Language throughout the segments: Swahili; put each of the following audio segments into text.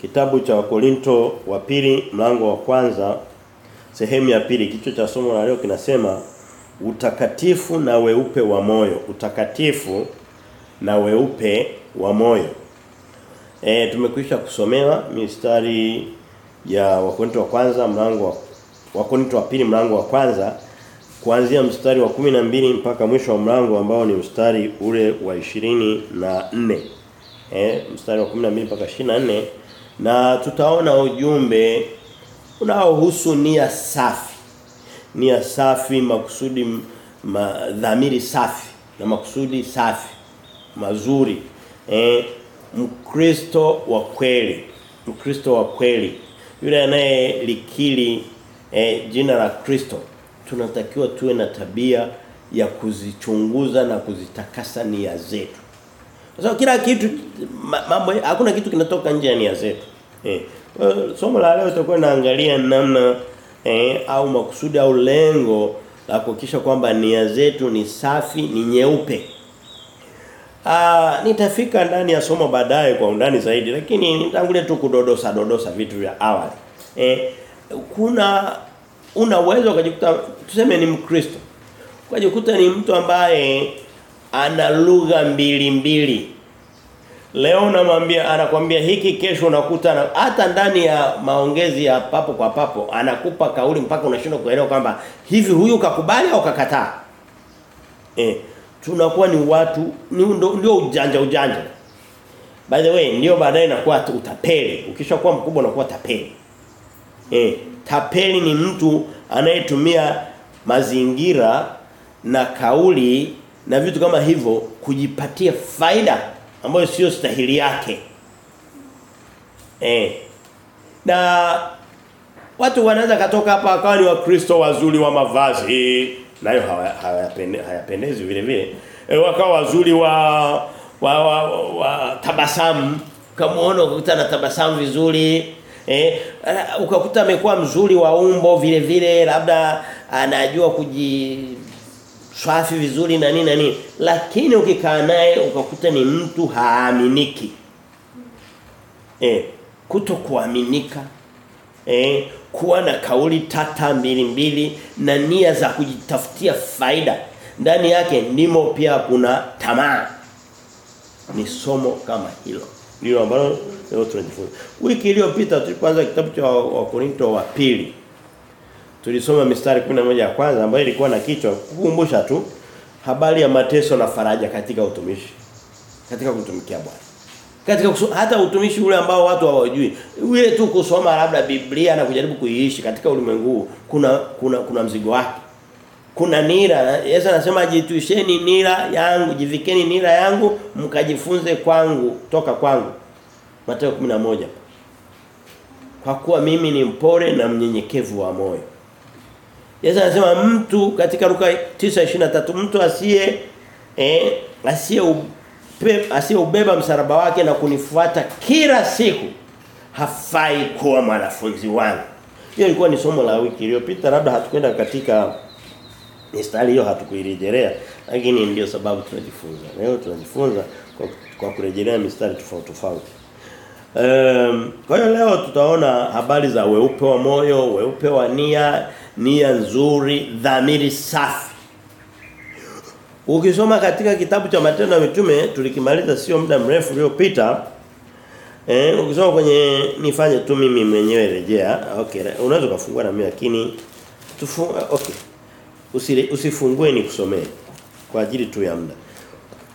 Kitabu cha Wakorinto wa pili mlango wa kwanza sehemu ya pili kichwa cha somo la leo kinasema utakatifu na weupe wa moyo. Utakatifu na weupe wa moyo. E, tumekwisha kusomewa mistari ya Wakorinto wa kwanza mlango wa Wakorinto wa pili mlango wa kwanza kuanzia mstari wa kumi na mbili mpaka mwisho wa mlango ambao ni mstari ule wa ishirini na nne. Eh mstari wa 12 mpaka 24 na tutaona ujumbe unaohusu nia safi. Nia safi makusudi ma, dhamiri safi na makusudi safi mazuri. Eh mkristo wa kweli mkristo wa kweli. Yule anayelikili eh, jina la Kristo tunatakiwa tuwe na tabia ya kuzichunguza na kuzitakasa nia zetu. Kwa sababu kila kitu mambo hakuna kitu kinatoka nje ya nia zetu. Eh. Somo la leo tutakuwa naangalia namna eh, au makusudi au lengo la kuhakikisha kwamba nia zetu ni safi, ni nyeupe. Ah, nitafika ndani ya somo baadaye kwa undani zaidi lakini nitangulia tu kudodosa dodosa vitu vya awali. Eh, kuna una uwezo ukajikuta tuseme ni Mkristo. Ukajikuta ni mtu ambaye ana lugha mbili mbili. Leo unamwambia anakwambia hiki kesho unakuta hata ndani ya maongezi ya papo kwa papo anakupa kauli mpaka unashindwa kuelewa kwamba hivi huyu kakubali au kakataa. Eh tunakuwa ni watu ni ndio ujanja ujanja. By the way ndio baadaye inakuwa utapeli. Ukishakuwa mkubwa unakuwa tapeli. Eh tapeli ni mtu anayetumia mazingira na kauli na vitu kama hivyo kujipatia faida ambayo sio stahili yake. Eh. Na watu wanaweza katoka hapa akawa ni wakristo wazuri wa mavazi nayo hayapendezi haya haya vile vile. E, wakawa wazuri wa wa, wa, wa, tabasamu kamaona ukakuta na tabasamu vizuri eh ukakuta amekuwa mzuri wa umbo vile vile labda anajua kuji swafi vizuri na nini na nini. Lakini ukikaa naye ukakuta ni mtu haaminiki. Eh kutokuaminika. Eh kuwa na kauli tata mbili mbili na nia za kujitafutia faida. Ndani yake ndimo pia kuna tamaa. Ni somo kama hilo. Ndio ambalo leo tunajifunza. Wiki iliyopita tulipoanza kitabu cha Wakorinto wa pili tulisoma mistari 11 ya kwanza ambayo ilikuwa na kichwa kukumbusha tu habari ya mateso na faraja katika utumishi katika kutumikia Bwana. Katika kusoma, hata utumishi ule ambao watu hawajui ule tu kusoma labda Biblia na kujaribu kuiishi katika ulimwengu kuna kuna kuna mzigo wake. Kuna nira Yesu anasema jituisheni nira yangu jivikeni nira yangu mkajifunze kwangu toka kwangu. Mathayo 11 kwa kuwa mimi ni mpore na mnyenyekevu wa moyo Yesu anasema mtu katika Luka 9:23 mtu asiye eh asiye asiye ubeba msalaba wake na kunifuata kila siku hafai kuwa mwanafunzi wangu. Hiyo ilikuwa ni somo la wiki iliyopita labda hatukwenda katika mistari hiyo hatukuirejelea lakini ndio sababu tunajifunza. Leo tunajifunza kwa, kwa kurejelea mistari tofauti tofauti. Um, kwa hiyo leo tutaona habari za weupe wa moyo, weupe wa nia, nia nzuri, dhamiri safi. Ukisoma katika kitabu cha Matendo ya Mitume tulikimaliza sio muda mrefu uliopita. Eh ukisoma kwenye nifanye tu mimi mwenyewe rejea. Okay, unaweza kufungua na mimi lakini tufungue okay. Usile, usifungue ni kusomee kwa ajili tu ya muda.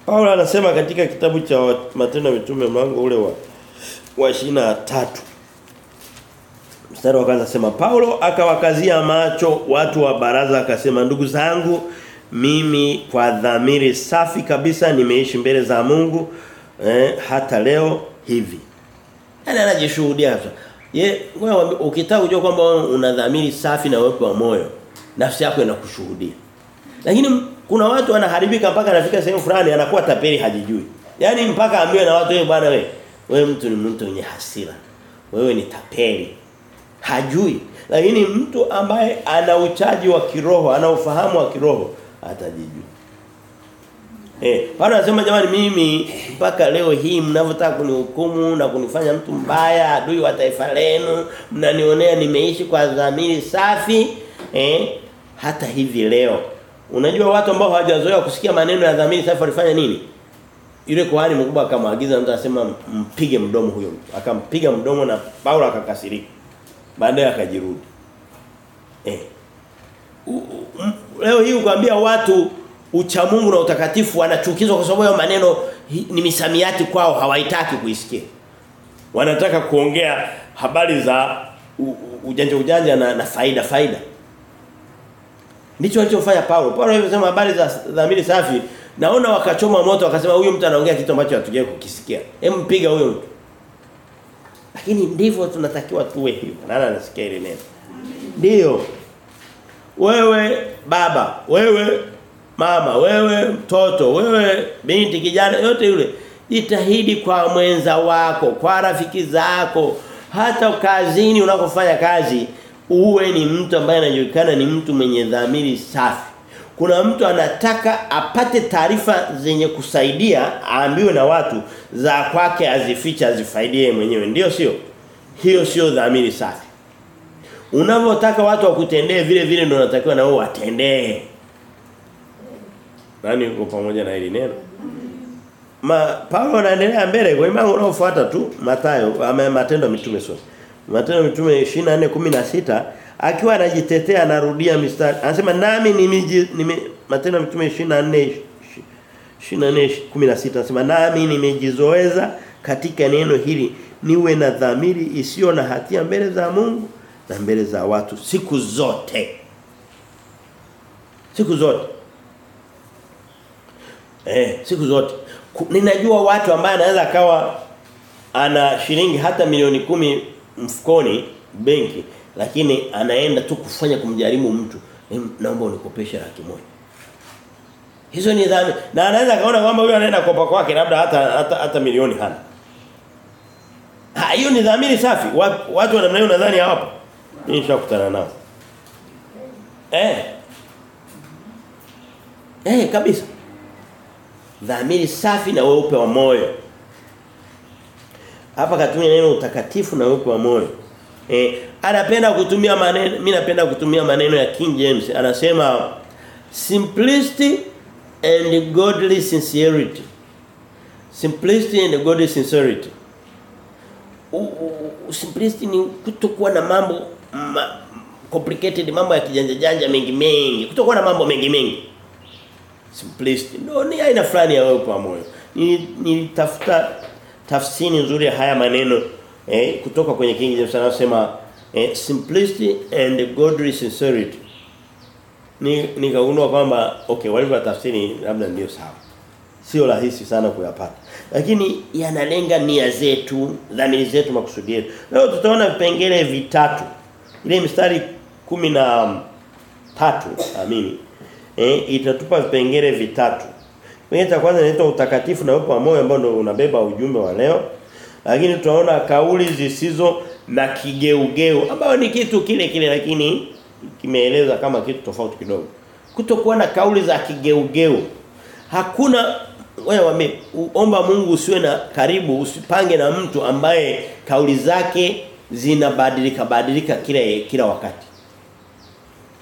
Paulo anasema katika kitabu cha Matendo ya Mitume mlango ule wa wa 23 Mstari wa kwanza sema Paulo akawakazia macho watu wa baraza akasema ndugu zangu mimi kwa dhamiri safi kabisa nimeishi mbele za Mungu eh, hata leo hivi. Yaani anajishuhudia. Ye wewe ukitaka kujua kwamba una dhamiri safi na uwepo wa moyo nafsi yako inakushuhudia. Lakini kuna watu wanaharibika mpaka anafika sehemu fulani anakuwa tapeli hajijui. Yaani mpaka ambiwe na watu wewe bwana wewe wewe mtu ni mtu mwenye hasira. Wewe ni tapeli. Hajui. Lakini mtu ambaye ana uchaji wa kiroho, ana ufahamu wa kiroho atajijua. Eh, Paulo anasema jamani mimi mpaka leo hii mnavyotaka kunihukumu na kunifanya mtu mbaya, adui wa taifa lenu, mnanionea nimeishi kwa dhamiri safi, eh? Hata hivi leo. Unajua watu ambao hawajazoea kusikia maneno ya dhamiri safi walifanya nini? Yule kuhani mkubwa akamwagiza mtu asema mpige mdomo huyo mtu. Akampiga mdomo na Paulo akakasirika. Baadaye akajirudi. Eh. U, u, leo hii ukwambia watu ucha Mungu na utakatifu wanachukizwa kwa sababu ya maneno ni misamiati kwao hawaitaki kuisikia. Wanataka kuongea habari za ujanja ujanja na, na faida faida. Ndicho alichofanya Paulo. Paulo alisema habari za dhamiri safi. Naona wakachoma moto wakasema huyu mtu anaongea kitu ambacho hatujawahi kukisikia. Hem piga huyo mtu. Lakini ndivyo tunatakiwa tuwe hivyo. Nani anasikia ile neno? Ndio. Wewe baba, wewe mama, wewe mtoto, wewe binti kijana yote yule jitahidi kwa mwenza wako, kwa rafiki zako, hata kazini unakofanya kazi uwe ni mtu ambaye anajulikana ni mtu mwenye dhamiri safi. Kuna mtu anataka apate taarifa zenye kusaidia aambiwe na watu za kwake azificha azifaidie mwenyewe. Ndio sio? Hiyo sio dhamiri safi. Unavyotaka watu wakutendee vile vile ndio unatakiwa na wao watendee. Nani uko pamoja na hili neno? Ma Paulo anaendelea mbele kwa imani unaofuata tu Mathayo ama matendo mitume sura Matendo mitume 24:16 akiwa anajitetea anarudia mistari. Anasema nami nimiji nime matendo ya mitume 24 24 16 anasema nami nimejizoeza katika neno hili niwe na dhamiri isiyo na hatia mbele za Mungu na mbele za watu siku zote. Siku zote. Eh, siku zote. Ninajua watu ambao anaweza akawa ana shilingi hata milioni kumi mfukoni benki lakini anaenda tu kufanya kumjaribu mtu. Naomba unikopeshe laki moja. Hizo ni dhambi na anaweza kaona kwamba huyo anaenda kopa kwake labda hata hata, hata milioni hana. Ha hiyo ni dhamiri safi. Watu wa namna nadhani hawapo. Mimi nishakutana nao. Eh. Eh kabisa. Dhamiri safi na weupe wa moyo. Hapa katumia neno utakatifu na weupe wa moyo eh anapenda kutumia maneno mimi napenda kutumia maneno ya King James. Anasema simplicity and godly sincerity. Simplicity and godly sincerity. U- u- simplicity ni kutokuwa na mambo ma, complicated mambo ya kijanja janja mengi mengi. Kutokuwa na mambo mengi mengi. Simplicity. No ni aina fulani ya wewe kwa moyo. Ni nitafuta tafsiri nzuri ya haya maneno eh, kutoka kwenye King James anasema eh, simplicity and godly sincerity. Ni nikagundua kwamba okay walivyo tafsiri labda ndio sawa. Sio rahisi sana kuyapata. Lakini yanalenga nia zetu dhamiri zetu makusudi yetu. Leo tutaona vipengele vitatu. Ile mstari kumi na tatu amini. Eh itatupa vipengele vitatu. Kwenye cha kwanza inaitwa utakatifu na upo wa moyo ambao ndio unabeba ujumbe wa leo lakini tunaona kauli zisizo na kigeugeu ambao ni kitu kile kile lakini kimeeleza kama kitu tofauti kidogo. Kutokuwa na kauli za kigeugeu. Hakuna wewe wame omba Mungu usiwe na karibu usipange na mtu ambaye kauli zake zinabadilika badilika kila kila wakati.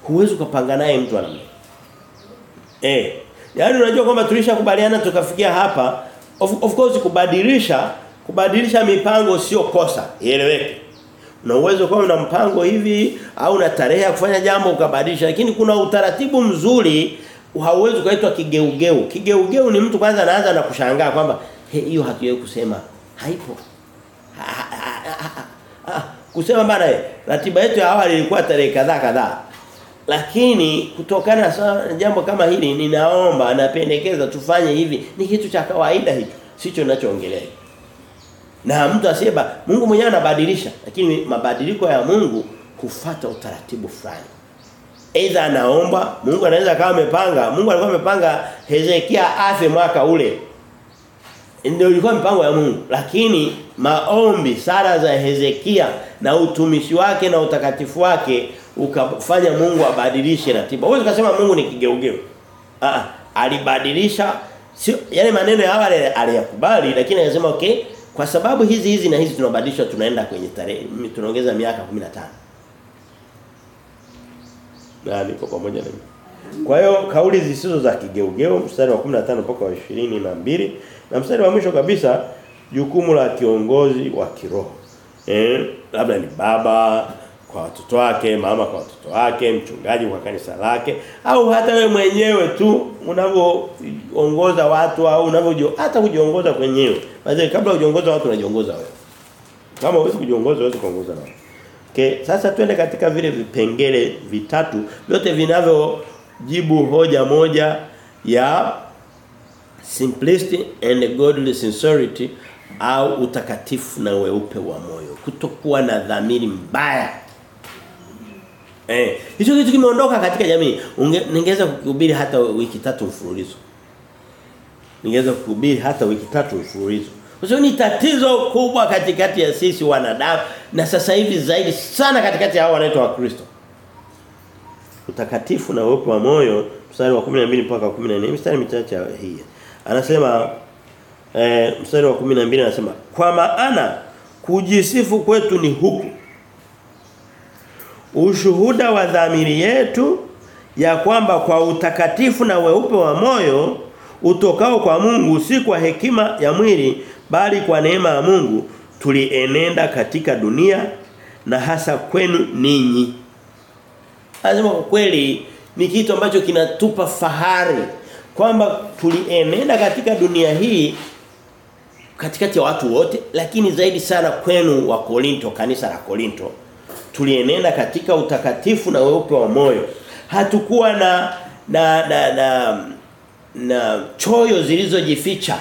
Huwezi kupanga naye mtu anamna eh yaani unajua kwamba tulishakubaliana tukafikia hapa of, of course kubadilisha kubadilisha mipango sio kosa ieleweke. Una uwezo kwa una mpango hivi au una tarehe ya kufanya jambo ukabadilisha lakini kuna utaratibu mzuri hauwezi kuitwa kigeugeu. Kigeugeu ni mtu kwanza anaanza na kushangaa kwamba hiyo hatuwezi kusema. Haipo. Ha, ha, ha, ha. kusema bana eh, ratiba yetu ya awali ilikuwa tarehe kadhaa kadhaa. Lakini kutokana na jambo kama hili ninaomba napendekeza tufanye hivi. Ni kitu cha kawaida hicho sicho ninachoongelea na mtu asiyeba Mungu mwenyewe anabadilisha lakini mabadiliko ya Mungu hufata utaratibu fulani Aidha anaomba, Mungu anaweza kama amepanga, Mungu alikuwa amepanga Hezekia afe mwaka ule. Ndio ilikuwa mpango ya Mungu, lakini maombi, sala za Hezekia na utumishi wake na utakatifu wake ukafanya Mungu abadilishe ratiba. Huwezi kusema Mungu ni kigeugeu. Ah, alibadilisha Sio yale maneno ya awali aliyakubali lakini anasema okay kwa sababu hizi hizi na hizi tunabadilisha tunaenda kwenye tarehe tunaongeza miaka 15. Na niko pamoja na. Kwa hiyo kauli zisizo za kigeugeu mstari wa 15 mpaka wa 22 na mstari wa mwisho kabisa jukumu la kiongozi wa kiroho. Eh, labda ni baba kwa watoto wake, mama kwa watoto wake, mchungaji kwa kanisa lake au hata wewe mwenyewe tu unavyoongoza watu au unavyo hata kujiongoza kwenyewe. Basi kabla hujiongoza watu unajiongoza wewe. Kama huwezi kujiongoza huwezi kuongoza na Okay, sasa twende katika vile vipengele vitatu vyote vinavyojibu hoja moja ya simplicity and godly sincerity au utakatifu na weupe wa moyo. Kutokuwa na dhamiri mbaya. Eh, hicho kitu kimeondoka katika jamii. Ningeweza kukuhubiri hata wiki tatu mfululizo. Ningeweza kukuhubiri hata wiki tatu mfululizo. Kwa sababu ni tatizo kubwa katikati ya sisi wanadamu na sasa hivi zaidi sana katikati ya hao wanaitwa Wakristo. Utakatifu na uwepo wa moyo mstari wa 12 mpaka 14 mstari michache hii. Anasema eh, mstari wa 12 anasema kwa maana kujisifu kwetu ni huku ushuhuda wa dhamiri yetu ya kwamba kwa utakatifu na weupe wa moyo utokao kwa Mungu si kwa hekima ya mwili bali kwa neema ya Mungu tulienenda katika dunia na hasa kwenu ninyi. Lazima kwa kweli ni kitu ambacho kinatupa fahari kwamba tulienenda katika dunia hii katikati ya watu wote lakini zaidi sana kwenu wa Korinto kanisa la Korinto tulienenda katika utakatifu na weupe wa moyo. Hatukuwa na na na na, na choyo zilizojificha.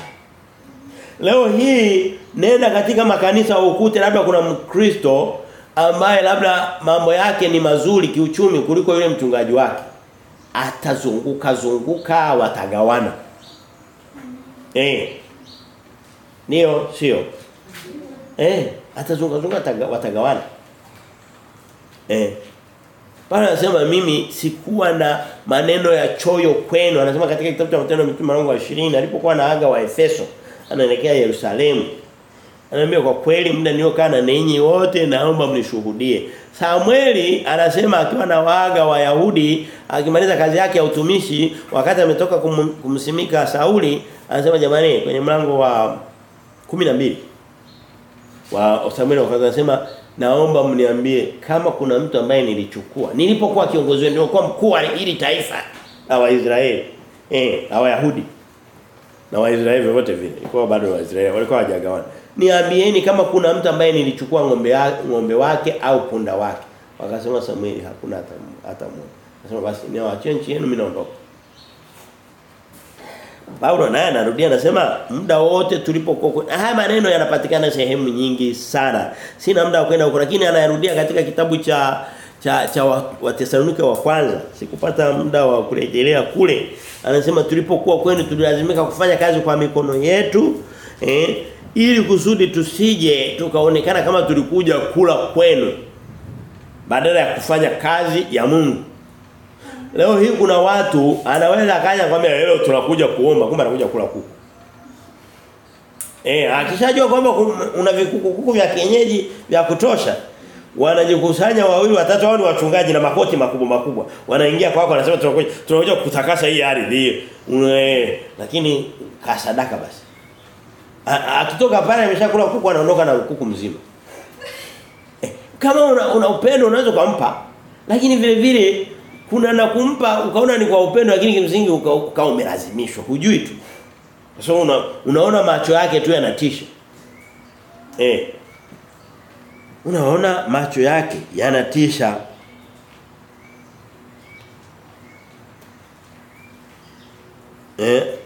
Leo hii nenda katika makanisa ukute labda kuna mkristo ambaye labda mambo yake ni mazuri kiuchumi kuliko yule mchungaji wake. Atazunguka zunguka watagawana. Eh. Ndio sio? Eh atazunguka zunguka watagawana eh Paulo anasema mimi sikuwa na maneno ya choyo kwenu. Anasema katika kitabu cha Matendo Mitume wa 20 alipokuwa na aga wa Efeso anaelekea Yerusalemu. Anaambia kwa kweli muda niliokaa na ninyi wote naomba mnishuhudie. Samueli anasema akiwa na waaga wa Yahudi akimaliza kazi yake ya utumishi wakati ametoka kum, kumsimika Sauli anasema jamani kwenye mlango wa 12 wa Samueli anasema naomba mniambie kama kuna mtu ambaye nilichukua. Nilipokuwa kiongozi wenu nilikuwa mkuu wa hili taifa la Waisraeli. Eh la Wayahudi. Na Waisraeli wote vile. Ilikuwa bado Waisraeli. Walikuwa hawajagawana. Niambieni kama kuna mtu ambaye nilichukua ng'ombe ng'ombe wake au punda wake. Wakasema Samueli hakuna hata hata mmoja. Nasema basi niwaachie nchi yenu mimi naondoka Paulo naye anarudia anasema muda wote tulipokuwa haya maneno yanapatikana sehemu nyingi sana. Sina muda wa kwenda huko lakini anayarudia katika kitabu cha cha cha Wathesalonike wa, wa kwanza. Sikupata muda wa kurejelea kule. Anasema tulipokuwa kwenu tulilazimika kufanya kazi kwa mikono yetu eh ili kusudi tusije tukaonekana kama tulikuja kula kwenu badala ya kufanya kazi ya Mungu. Leo hii kuna watu anaweza akaja kwambia leo tunakuja kuomba kumbe anakuja kula kuku. Eh, akishajua kwamba una vikuku kuku vya kienyeji vya kutosha, wanajikusanya wawili watatu hao ni wachungaji na makoti makubwa makubwa. Wanaingia kwako wanasema tunakuja tunakuja kutakasa hii ardhi Eh, Lakini kasadaka basi. Akitoka pale ameshakula kuku anaondoka na kuku mzima. Eh, kama una, una upendo unaweza kumpa lakini vile vile kuna na kumpa ukaona ni kwa upendo lakini kimsingi ukawa uka umelazimishwa. Hujui tu. So una, unaona macho yake tu yanatisha. Eh. Unaona macho yake yanatisha. Eh.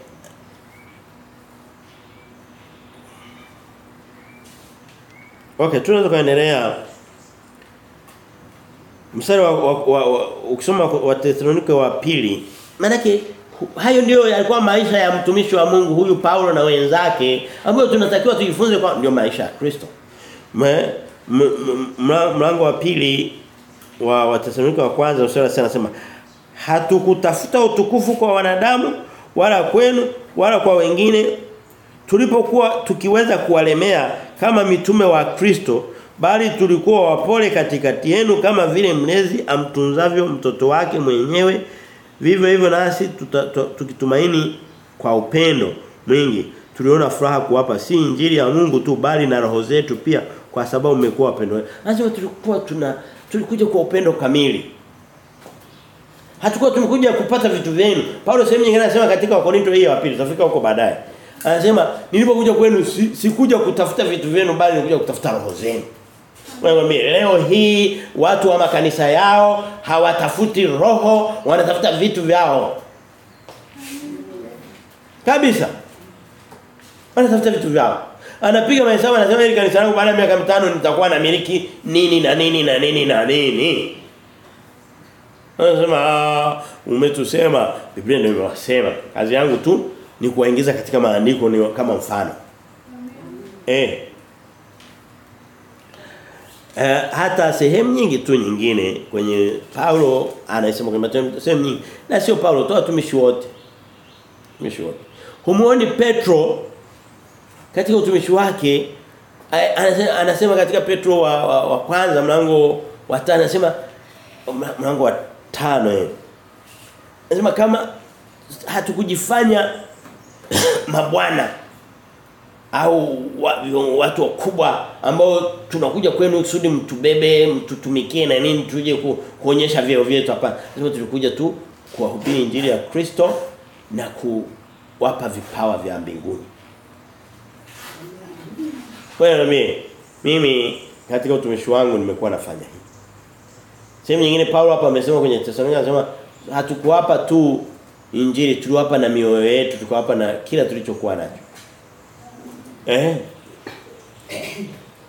Okay, tunaweza kuendelea mstari wa, wa, wa, wa ukisoma wa Thessalonike wa pili manake hayo ndio yalikuwa maisha ya mtumishi wa Mungu huyu Paulo na wenzake ambayo tunatakiwa tujifunze kwa ndio maisha ya Kristo. Mlango wa pili wa wa Thessalonike wa kwanza usura anasema hatukutafuta utukufu kwa wanadamu wala kwenu wala kwa wengine tulipokuwa tukiweza kuwalemea kama mitume wa Kristo bali tulikuwa wapole katikati yenu kama vile mlezi amtunzavyo mtoto wake mwenyewe vivyo hivyo nasi tukitumaini kwa upendo mwingi tuliona furaha kuwapa si injili ya Mungu tu bali na roho zetu pia kwa sababu mmekuwa wapendo. Lazima tulikuwa tuna tulikuja kwa upendo kamili. Hatukuwa tumekuja kupata vitu vyenu. Paulo sehemu nyingine anasema katika Wakorinto hii ya pili tutafika huko baadaye. Anasema nilipokuja kwenu sikuja si, kutafuta vitu vyenu bali nilikuja kutafuta roho zenu. Leo hii watu wa makanisa yao hawatafuti roho, wanatafuta vitu vyao. Kabisa. Wanatafuta vitu vyao. Anapiga mahesabu anasema hili kanisa langu baada ya miaka mitano nitakuwa na miliki nini na nini na nini na nini. Anasema umetusema Biblia ndio imewasema. Kazi yangu tu ni kuwaingiza katika maandiko ni kama mfano. Eh. Eh, hata sehemu nyingi tu nyingine kwenye Paulo anasema kwa sehemu nyingi na sio Paulo toa watumishi wote. Tumishi wote. Humuoni Petro katika utumishi wake anasema, anasema katika Petro wa, wa, wa kwanza mlango wa 5 anasema mlango wa 5 eh. Anasema kama hatukujifanya mabwana au watu wakubwa ambao tunakuja kwenu kusudi mtubebe mtutumikie na nini tuje ku, kuonyesha vyeo vyetu. Hapa lazima tulikuja tu kuwahubiri injili ya Kristo na kuwapa vipawa vya mbinguni. Kwa mimi mimi katika utumishi wangu nimekuwa nafanya hivi. Sehemu nyingine Paulo hapa amesema kwenye Tesalonika anasema hatukuwapa tu injili tuliwapa na mioyo yetu tukawapa na kila tulichokuwa nacho Eh.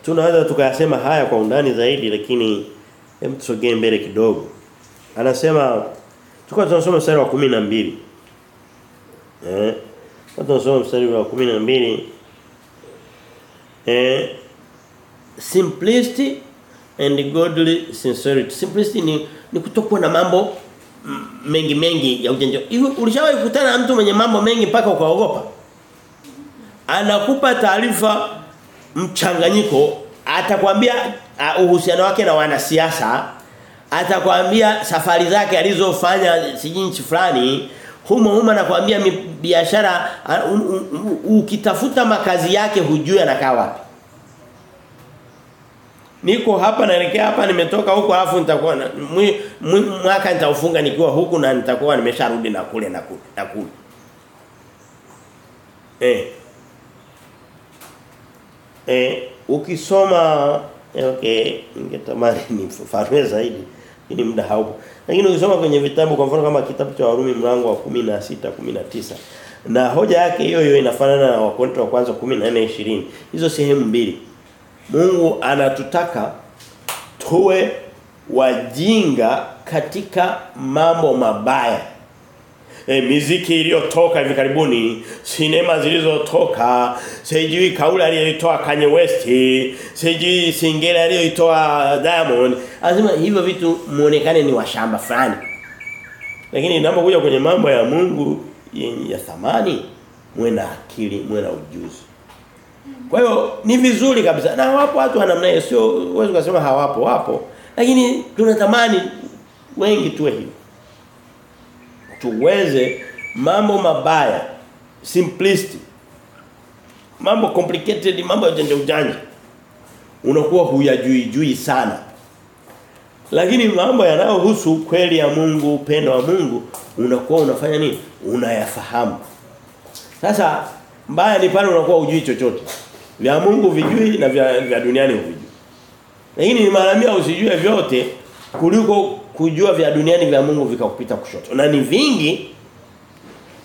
Tunaweza tukayasema haya kwa undani zaidi lakini hem tusogee mbele kidogo. Anasema tulikuwa tunasoma mstari wa 12. Eh. Tunasoma mstari wa 12. Eh simplicity and godly sincerity. Simplicity ni ni kutokuwa na mambo mengi mengi ya ujanja. Ulishawahi kukutana na mtu mwenye mambo mengi mpaka ukaogopa? Anakupa taarifa mchanganyiko atakwambia uh, uhusiano wake na wanasiasa atakwambia safari zake alizofanya sijinchi fulani humo humo anakuambia biashara um, ukitafuta makazi yake hujui anakaa wapi Niko hapa naelekea hapa nimetoka huko alafu nitakuwa mwaka nitaufunga nikiwa huku na nitakuwa nimesharudi na kule na kule na kule. Eh Eh ukisoma okay ningetamani nifafanue zaidi ili muda haupo. Lakini ukisoma kwenye vitabu kwa mfano kama kitabu cha Warumi mlango wa 16 19 na hoja yake hiyo hiyo inafanana na wakonto wa kwanza 14 20. Hizo sehemu mbili. Mungu anatutaka tuwe wajinga katika mambo mabaya e, miziki iliyotoka hivi karibuni, sinema zilizotoka, sijui kauli aliyoitoa Kanye West, sijui singeli aliyoitoa Diamond. Lazima hivyo vitu muonekane ni washamba fulani. Lakini inapokuja kwenye mambo ya Mungu ya thamani, mwe na akili, muwe na ujuzi. Kwa hiyo ni vizuri kabisa. Na wapo watu wa namna hiyo, sio uwezo kusema hawapo, wapo. Lakini tunatamani wengi tuwe hivyo tuweze mambo mabaya simplicity mambo complicated mambo ya ujanja unakuwa huyajui jui sana. Lakini mambo yanayohusu kweli ya Mungu upendo wa Mungu unakuwa unafanya nini? Unayafahamu. Sasa mbaya ni pale unakuwa ujui chochote. Vya Mungu vijui na vya, vya duniani huvijui. Lakini ni mara mia usijue vyote kuliko kujua vya duniani vya Mungu vikakupita kushoto. Na ni vingi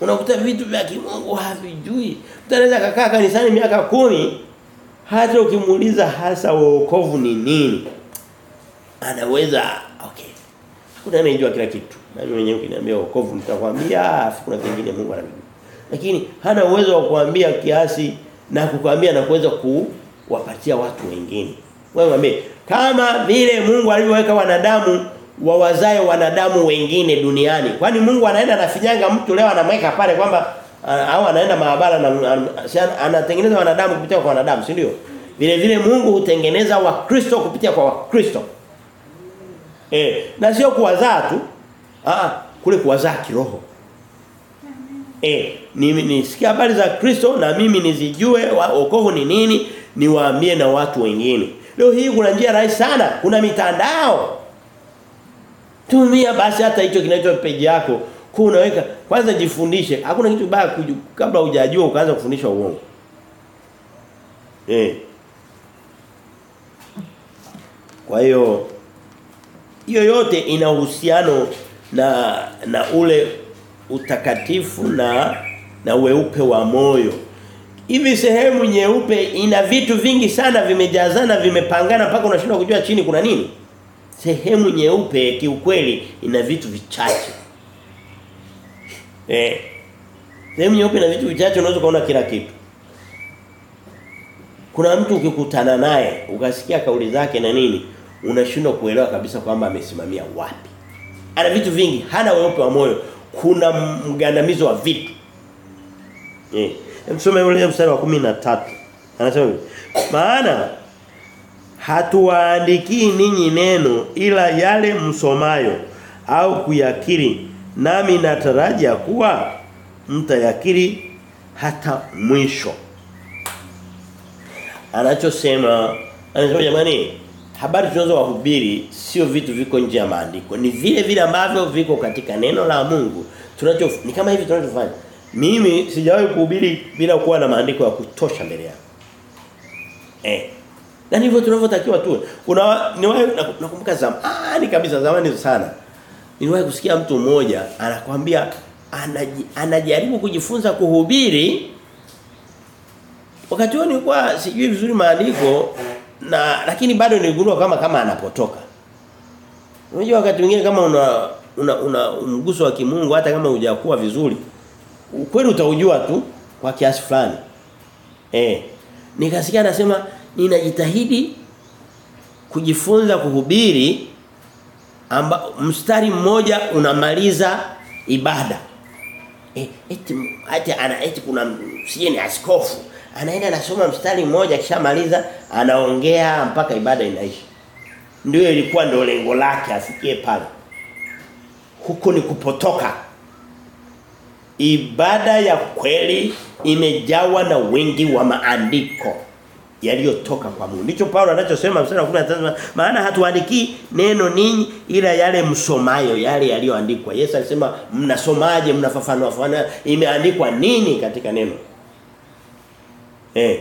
unakuta vitu vya kimungu havijui. Mtu anaweza kakaa kanisani miaka kumi hata ukimuuliza hasa wokovu ni nini anaweza okay. Hakuna anayejua kila kitu. Na mimi mwenyewe ukiniambia wokovu nitakwambia afu kuna kingine Mungu anajua. Lakini hana uwezo wa kuambia kiasi na kukwambia na kuweza kuwapatia watu wengine. Wewe mwambie kama vile Mungu alivyoweka wanadamu wawazae wanadamu wengine duniani. Kwani Mungu anaenda anafinyanga mtu leo anamweka pale kwamba au anaenda maabara na anatengeneza wanadamu kupitia kwa wanadamu, si ndio? Vile vile Mungu hutengeneza Wakristo kupitia kwa Wakristo. Eh, na sio kuwazaa tu. Ah, kule kuwazaa kiroho. Eh, mimi nisikia habari za Kristo na mimi nizijue wokovu ni nini, niwaambie na watu wengine. Leo hii kuna njia rahisi sana, kuna mitandao. Tumia basi hata hicho kinaitwa peji yako. Kwa unaweka kwanza jifundishe. Hakuna kitu baya kabla hujajua ukaanza kufundisha uongo. Eh. Kwa hiyo hiyo yote ina uhusiano na na ule utakatifu na na weupe wa moyo. Hivi sehemu nyeupe ina vitu vingi sana vimejazana vimepangana mpaka unashindwa kujua chini kuna nini. Sehemu nyeupe kiukweli ina vitu vichache. Eh. Sehemu nyeupe ina vitu vichache unaweza kuona kila kitu. Kuna mtu ukikutana naye ukasikia kauli zake na nini unashindwa kuelewa kabisa kwamba amesimamia wapi. Ana vitu vingi, hana weupe wa moyo. Kuna mgandamizo wa vitu. Eh. Msome ule mstari wa 13. Anasema maana hatuwaandikii ninyi neno ila yale msomayo au kuyakiri nami natarajia kuwa mtayakiri hata mwisho. Anachosema anasema jamani habari tunazowahubiri sio vitu viko nje ya maandiko. Ni vile vile ambavyo viko katika neno la Mungu. Tunacho ni kama hivi tunachofanya mimi sijawahi kuhubiri bila kuwa na maandiko ya kutosha mbele yangu. Eh na ndivyo tunavyotakiwa tu kuna niwahi nakumbuka zamani kabisa zamani sana. Niliwahi kusikia mtu mmoja anakwambia anaji, anajaribu kujifunza kuhubiri. Wakati huo nilikuwa sijui vizuri maandiko na lakini bado niligundua kama kama anapotoka. Unajua wakati mwingine kama una una, una mguso wa kimungu hata kama hujakuwa vizuri ukweli utaujua tu kwa kiasi fulani. Eh. Nikasikia anasema ninajitahidi kujifunza kuhubiri amba mstari mmoja unamaliza ibada. Eh eti eti ana eti kuna sije ni askofu anaenda anasoma mstari mmoja kishamaliza anaongea mpaka ibada inaisha. Ndio ilikuwa ndio lengo lake afikie pale. Huko ni kupotoka. Ibada ya kweli imejawa na wingi wa maandiko yaliyotoka kwa Mungu. Ndicho Paulo anachosema mstari wa 15 maana hatuandiki neno ninyi ila yale msomayo yale yaliyoandikwa. Yesu alisema mnasomaje mnafafanua fafana imeandikwa nini katika neno. Eh.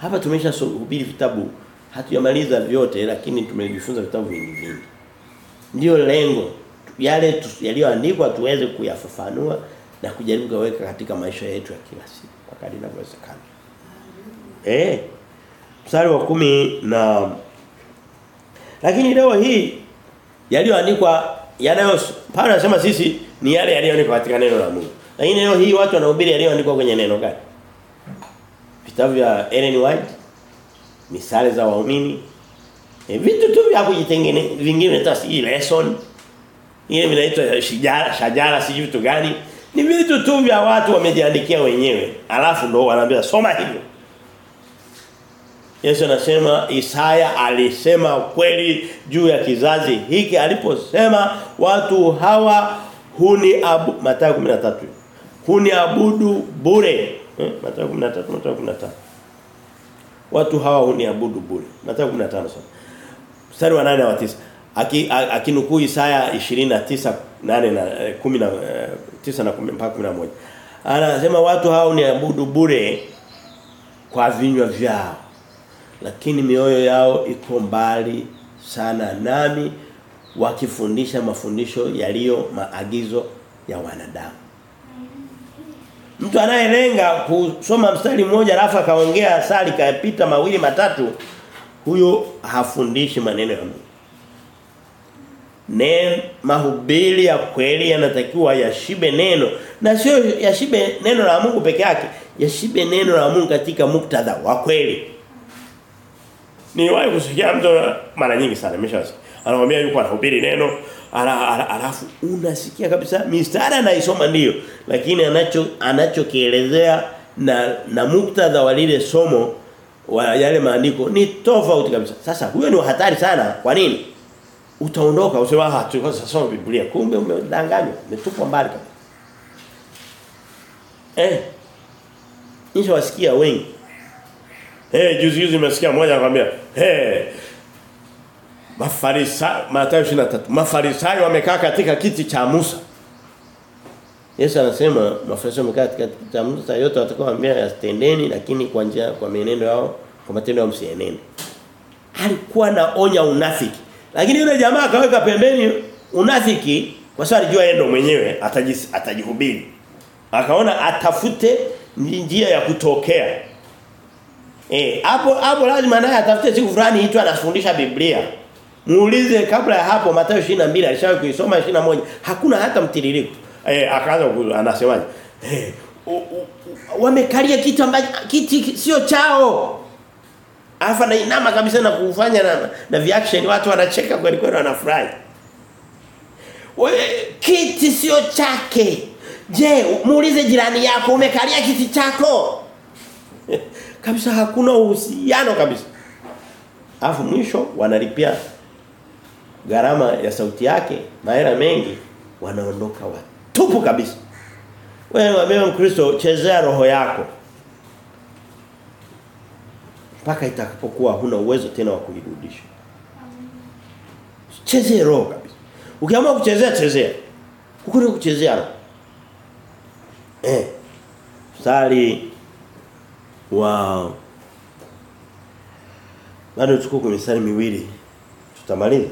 Hapa tumesha hubiri vitabu hatujamaliza vyote lakini tumejifunza vitabu vingi vingi. Ndio lengo yale yaliyoandikwa tuweze kuyafafanua na kujaribu kuweka katika maisha yetu ya kila siku kwa kadri inavyowezekana. Eh. Mstari wa kumi na Lakini leo hii yaliyoandikwa yanayo Paulo anasema sisi ni yale yaliyoandikwa katika neno la Mungu. Lakini leo hii watu wanahubiri yaliyoandikwa kwenye neno gani? Vitabu vya Ellen White, misale za waumini, e, vitu tu vya kujitengene vingine hata si lesson. Ile vinaitwa shajara, shajara si vitu gani? Ni vitu tu vya watu wamejiandikia wenyewe. Alafu ndo wanaambia soma hivyo. Yesu anasema Isaya alisema kweli juu ya kizazi hiki. Aliposema watu hawa huni abu Mathayo 13 huni abudu bure. Eh, Mathayo 13 Mathayo 15 watu hawa huni abudu bure. Mathayo 15 sana mstari wa 8 na 9 aki akinukuu Isaya 29 8 na 10 na 9 na 10 mpaka 11 anasema watu hao ni abudu bure kwa vinywa vyao lakini mioyo yao iko mbali sana nami wakifundisha mafundisho yaliyo maagizo ya wanadamu. Mtu anayelenga kusoma mstari mmoja alafu akaongea sali kapita mawili matatu huyo hafundishi maneno ya Mungu. Nen mahubiri ya kweli yanatakiwa yashibe neno na sio yashibe neno la Mungu peke yake, yashibe neno la Mungu katika muktadha wa kweli Niliwahi kusikia mtu mara nyingi sana nimeshasikia. Anakuambia yuko anahubiri neno, ala- ala- alafu unasikia kabisa mistari anaisoma ndio, lakini anacho anachokielezea na na muktadha wa lile somo wa yale maandiko ni tofauti kabisa. Sasa huyo ni hatari sana. Kwa nini? Utaondoka usema ah tulikuwa tunasoma Biblia kumbe umedanganywa, umetupwa mbali kabisa. Eh. Nisha wasikia wengi. Eh juzi juzi nimesikia mmoja anakuambia, "Eh Mafarisayo Mathayo 23. Mafarisayo wamekaa katika kiti cha Musa. Yesu anasema mafarisayo wamekaa katika kiti cha Musa yote watakaoambia yastendeni lakini kwa njia kwa mienendo yao kwa matendo yao msienende. Alikuwa naonya unafiki. Lakini yule jamaa akaweka pembeni unafiki kwa sababu alijua yeye ndo mwenyewe atajihubiri. Akaona atafute njia ya kutokea. Eh, hapo hapo lazima naye atafute siku fulani hitu anafundisha Biblia. Muulize kabla ya hapo Mathayo 22 alishawahi kuisoma 21 hakuna hata mtiririko. Eh akaanza anasemaje? Eh wamekalia kitu ambacho kiti sio chao. Alafu anainama kabisa na kufanya na, na reaction watu wanacheka kweli kweli wanafurahi. Wewe kiti sio chake. Je, muulize jirani yako umekalia kiti chako? Kabisa hakuna uhusiano kabisa. Alafu mwisho wanalipia gharama ya sauti yake, mahera mengi, wanaondoka watupu kabisa. Wewe wewe Mkristo chezea roho yako. Mpaka itakapokuwa huna uwezo tena wa kuirudisha. Chezea roho kabisa. Ukiamua kuchezea chezea. Ukuni kuchezea roho. Eh. Mstari wa bado tuko kwenye mistari miwili. Tutamaliza?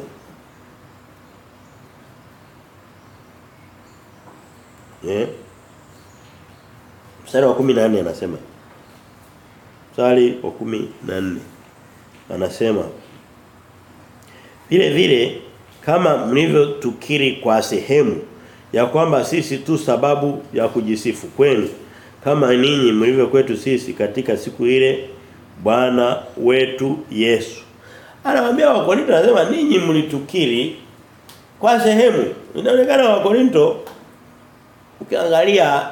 Eh mstari wa 14 anasema. Mstari wa 14 anasema. Vile vile kama mlivyotukiri kwa sehemu ya kwamba sisi tu sababu ya kujisifu kwenu kama ninyi mlivyo kwetu sisi katika siku ile Bwana wetu Yesu. Anawaambia Wakorinto anasema ninyi mlitukiri kwa sehemu. Inaonekana Wakorinto ukiangalia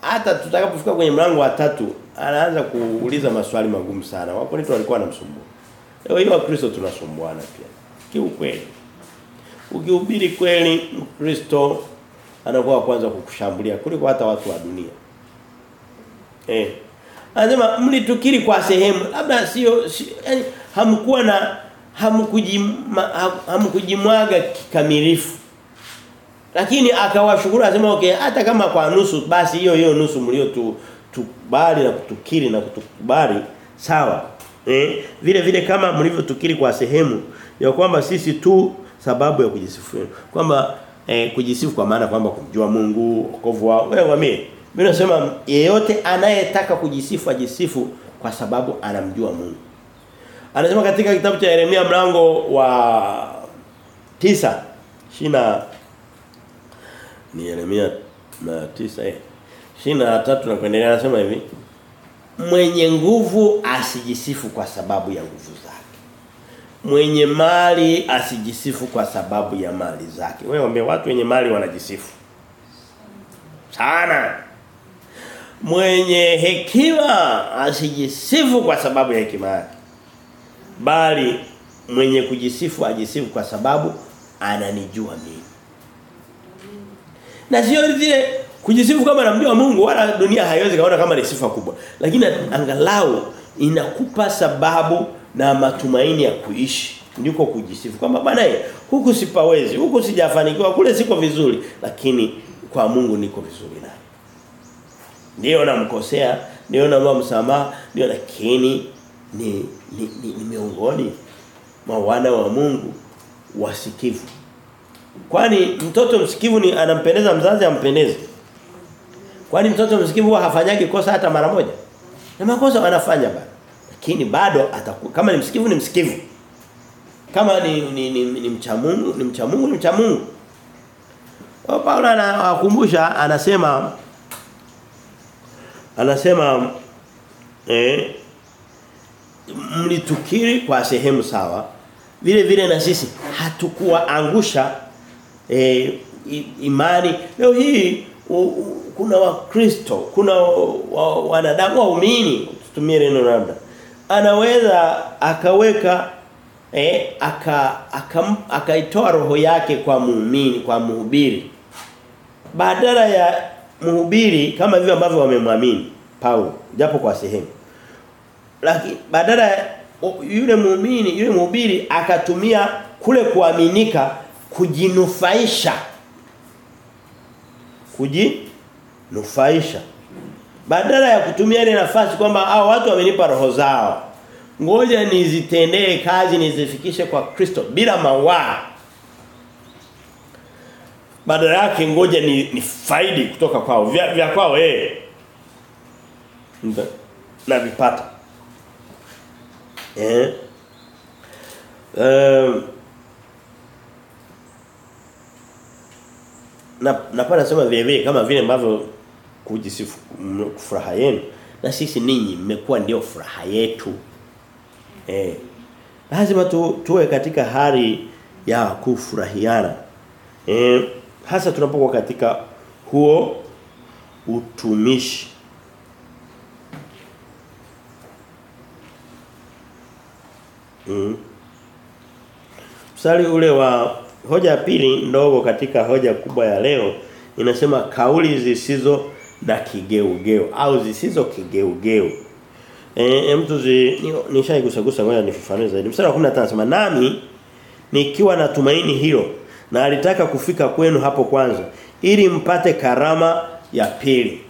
hata tutakapofika kwenye mlango wa tatu anaanza kuuliza maswali magumu sana. Wakorinto walikuwa wanamsumbua. Leo hii Wakristo tunasumbuana pia. Kiukweli. Ukihubiri kweli Mkristo anakuwa wa kwanza kukushambulia kuliko hata watu wa dunia. Eh. Anasema mlitukiri kwa sehemu labda sio si, yani hamkuwa na hamkujimwaga kikamilifu. Lakini akawashukuru anasema okay hata kama kwa nusu basi hiyo hiyo nusu mlio tu tukubali na kutukiri na kutukubali sawa. Eh vile vile kama mlivyotukiri kwa sehemu ya kwamba sisi tu sababu ya kujisifu. Kwamba eh, kujisifu kwa maana kwamba kumjua Mungu, wokovu wao. Wewe mwambie, mimi nasema yeyote anayetaka kujisifu ajisifu kwa sababu anamjua Mungu. Anasema katika kitabu cha Yeremia mlango wa tisa shina ni Yeremia na tisa eh. Shina tatu na kuendelea anasema hivi mwenye nguvu asijisifu kwa sababu ya nguvu mwenye mali asijisifu kwa sababu ya mali zake. Wewe ombe watu wenye mali wanajisifu. Sana. Mwenye hekima asijisifu kwa sababu ya hekima yake. Bali mwenye kujisifu ajisifu kwa sababu ananijua mimi. Na sio zile kujisifu kama namjua Mungu wala dunia haiwezi kaona kama ni sifa kubwa. Lakini angalau inakupa sababu na matumaini ya kuishi. Ndiko kujisifu kwamba bwana huku sipawezi huku sijafanikiwa kule siko vizuri lakini kwa Mungu niko vizuri naye. Ndio namkosea ndio naomba msamaha ndio lakini ni ni, ni, ni miongoni mwa wana wa Mungu wasikivu. Kwani mtoto msikivu ni anampendeza mzazi ampendeze kwani mtoto msikivu hafanyagi kosa hata mara moja? Na makosa wanafanya bana lakini bado atakuwa kama ni msikivu ni msikivu kama ni ni, ni, ni mcha Mungu ni mcha Mungu ni mcha Mungu Kwa Paulo anawakumbusha anasema anasema eh mlitukiri kwa sehemu sawa. Vile vile na sisi hatukuwaangusha eh, imani. Leo hii u, u, kuna wakristo, kuna wanadamu waumini, tutumie neno labda. Anaweza akaweka eh aka akaitoa aka roho yake kwa muumini, kwa mhubiri. Badala ya mhubiri kama vile ambavyo wamemwamini Paulo japo kwa sehemu. Lakini badala yule muumini, yule mhubiri akatumia kule kuaminika kujinufaisha. Kujinufaisha. Badala ya kutumia ile nafasi kwamba hao watu wamenipa roho zao. Ngoja nizitendee kazi nizifikishe kwa Kristo bila mawaa. Badala yake ngoja ni, ni faidi kutoka kwao vya, vya kwao eh na vipata. Eh? Um, na napenda sema vile vile kama vile ambavyo kujisifu furaha yenu na sisi ninyi mmekuwa ndio furaha yetu. Eh. Lazima tu, tuwe katika hali ya kufurahiana. Eh, hasa tunapokuwa katika huo utumishi. Mm. Mstari ule wa hoja ya pili ndogo katika hoja kubwa ya leo inasema kauli zisizo na kigeugeu au zisizo kigeugeu. Eh mtu zi nishaigusagusa ngoja nifafanue zaidi. Mstari wa 15 anasema nami nikiwa na tumaini hilo na alitaka kufika kwenu hapo kwanza ili mpate karama ya pili.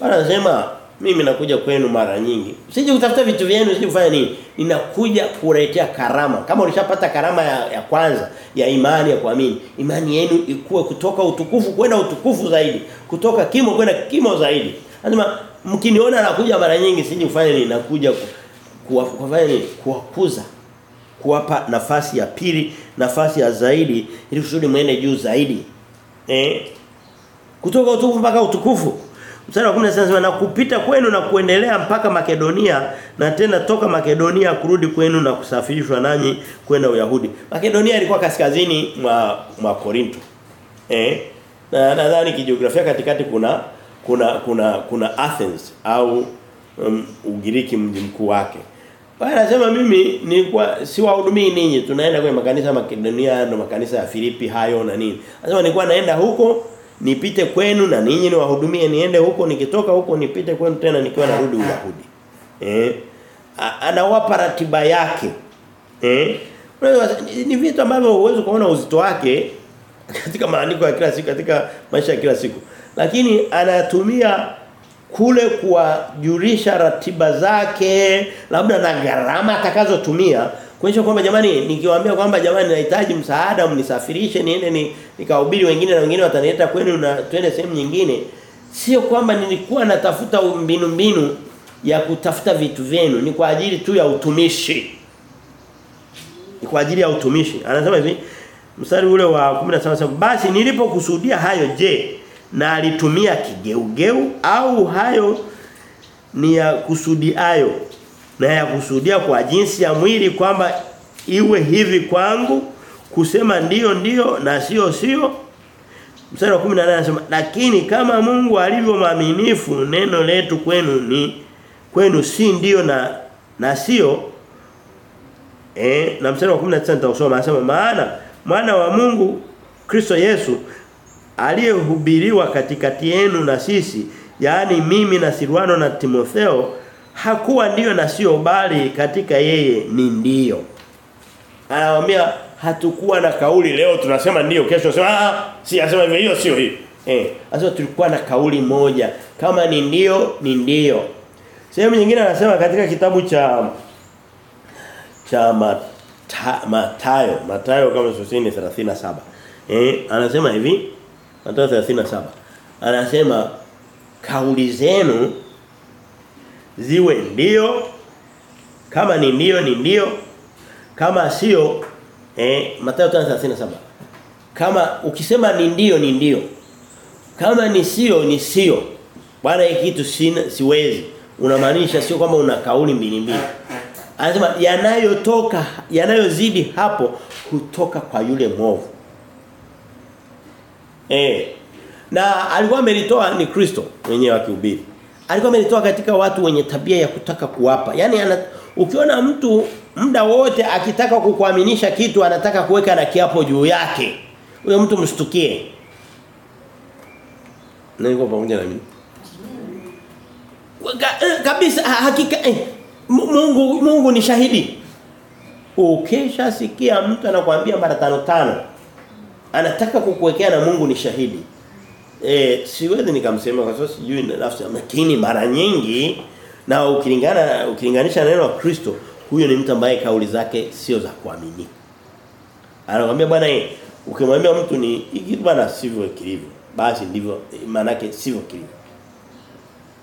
Bwana anasema mimi nakuja kwenu mara nyingi. Sije kutafuta vitu vyenu, sije kufanya nini? Ninakuja kuletea karama. Kama ulishapata karama ya, ya kwanza ya imani ya kuamini, imani yenu ikue kutoka utukufu kwenda utukufu zaidi, kutoka kimo kwenda kimo zaidi. Anasema mkiniona nakuja mara nyingi, sije kufanya nini? Nakuja kuwafanya nini? Kuwakuza. Kuwapa nafasi ya pili, nafasi ya zaidi ili kusudi muende juu zaidi. Eh? Kutoka utukufu mpaka utukufu. Mstari wa 10 anasema na kupita kwenu na kuendelea mpaka Makedonia na tena toka Makedonia kurudi kwenu na kusafirishwa nanyi kwenda Uyahudi. Makedonia ilikuwa kaskazini mwa mwa Korinto. Eh? Na nadhani kijiografia katikati kuna kuna kuna kuna Athens au um, Ugiriki mji mkuu wake. Bwana anasema mimi nilikuwa siwahudumii ninyi tunaenda kwenye makanisa ya Makedonia na makanisa ya Filipi hayo na nini. Anasema nilikuwa naenda huko nipite kwenu na ninyi niwahudumie niende huko nikitoka huko nipite kwenu tena nikiwa narudi Uyahudi. Eh? Anawapa ratiba yake. Eh? Ni vitu ambavyo huwezi kuona uzito wake katika maandiko ya kila siku katika maisha ya kila siku. Lakini anatumia kule kuwajulisha ratiba zake labda na gharama atakazotumia kuonyesha kwamba jamani nikiwaambia kwamba jamani nahitaji msaada mnisafirishe niende ni nikahubiri wengine na wengine watanileta kwenu na twende sehemu nyingine sio kwamba nilikuwa natafuta mbinu mbinu ya kutafuta vitu vyenu. Ni kwa ajili tu ya utumishi. Ni kwa ajili ya utumishi. Anasema hivi mstari ule wa 17 basi nilipokusudia hayo je na alitumia kigeugeu au hayo ni ya kusudiayo na ya kusudia kwa jinsi ya mwili kwamba iwe hivi kwangu kusema ndiyo ndiyo na sio sio. Mstari wa 18 anasema lakini kama Mungu alivyo mwaminifu neno letu kwenu ni kwenu si ndiyo na na sio. Eh na mstari wa 19 nitausoma anasema maana mwana wa Mungu Kristo Yesu aliyehubiriwa katikati yenu na sisi yaani mimi na Silwano na Timotheo hakuwa ndiyo na sio bali katika yeye ni ndiyo. Anawaambia hatukuwa na kauli leo tunasema ndiyo kesho tunasema ah si asema hivyo hiyo sio hii Eh, asema tulikuwa na kauli moja kama ni ndiyo ni ndiyo. Sehemu nyingine anasema katika kitabu cha cha mata, Matayo, Matayo kama sio 37. Eh, anasema hivi Matayo 37. Anasema kauli zenu ziwe ndio kama ni ndio ni ndio kama sio eh Mathayo 5:37 kama ukisema ni ndio ni ndio kama ni sio ni sio bwana hiki kitu sina siwezi unamaanisha sio kwamba una kauli mbili mbili Anasema yanayotoka yanayozidi hapo kutoka kwa yule mwovu. Eh. Na alikuwa amelitoa ni Kristo mwenyewe akihubiri. Alikuwa amelitoa katika watu wenye tabia ya kutaka kuwapa. Yaani ukiona mtu muda wote akitaka kukuaminisha kitu anataka kuweka na kiapo juu yake. Huyo mtu mshtukie. Na yuko pamoja na mimi. Kabisa hakika eh, Mungu Mungu ni shahidi. Ukisha sikia mtu anakuambia mara tano tano anataka kukuwekea na Mungu ni shahidi. Eh siwezi nikamsema kwa sababu sijui nafsi lakini mara nyingi na ukilingana ukilinganisha neno la Kristo huyo ni mtu ambaye kauli zake sio za kuaminika. Anakuambia bwana yeye ukimwambia mtu ni hiki bwana sivyo kilivyo basi ndivyo maana yake sivyo kilivyo.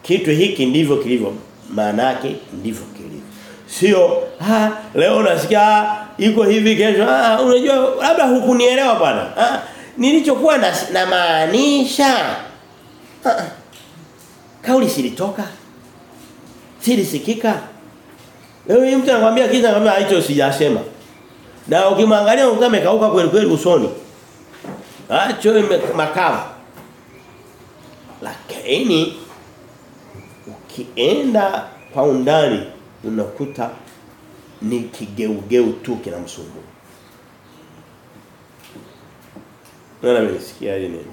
Kitu hiki ndivyo kilivyo maana yake ndivyo kilivyo. Sio ah leo nasikia iko hivi kesho ah unajua labda hukunielewa bwana. Ah nilichokuwa na, na maanisha. Ah, kauli silitoka. Silisikika. Leo mtu anakuambia kitu anakuambia hicho sijasema. Na ukimwangalia unakuta amekauka kweli kweli usoni. Acho makavu. Lakini ukienda kwa undani unakuta ni kigeugeu tu kinamsumbua Nana nimesikia hili nini?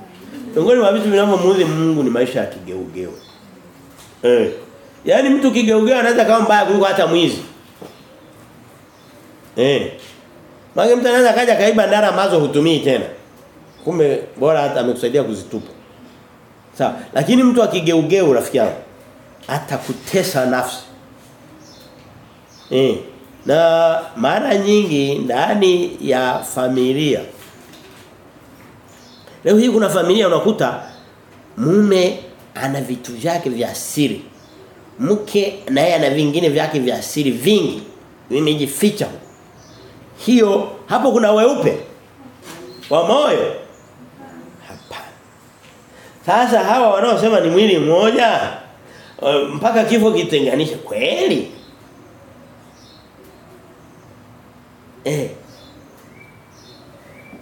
Miongoni mwa vitu vinavyomuudhi Mungu ni maisha ya kigeugeu. Eh. Yaani mtu kigeugeu anaweza kama mbaya kuliko hata mwizi. Eh. Mage mtu anaweza kaja kaiba ndara ambazo hutumii tena. Kumbe bora hata amekusaidia kuzitupa. Sawa. Lakini mtu akigeugeu rafiki yangu atakutesa nafsi. Eh. Na mara nyingi ndani ya familia Leo hii kuna familia unakuta mume ana vitu vyake vya siri. Mke naye ana vingine vyake vya siri vingi. Vimejificha. Hiyo hapo kuna weupe wa moyo. Sasa hawa wanaosema ni mwili mmoja mpaka kifo kitenganishe kweli? Eh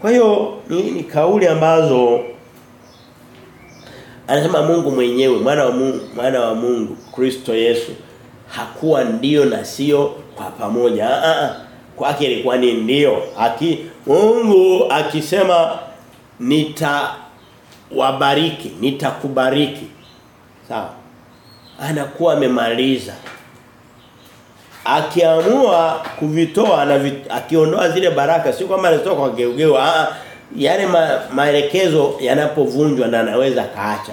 kwa hiyo ni, ni kauli ambazo anasema Mungu mwenyewe mwana wa Mungu mwana wa Mungu Kristo Yesu hakuwa ndio na sio kwa pamoja. Ah ah kwake ilikuwa ni ndio. Aki Mungu akisema nita wabariki, nitakubariki. Sawa. Anakuwa amemaliza. Akiamua kuvitoa na akiondoa zile baraka sio kwamba anatoa kwa geugeu ah yale ma, maelekezo yanapovunjwa na anaweza kaacha.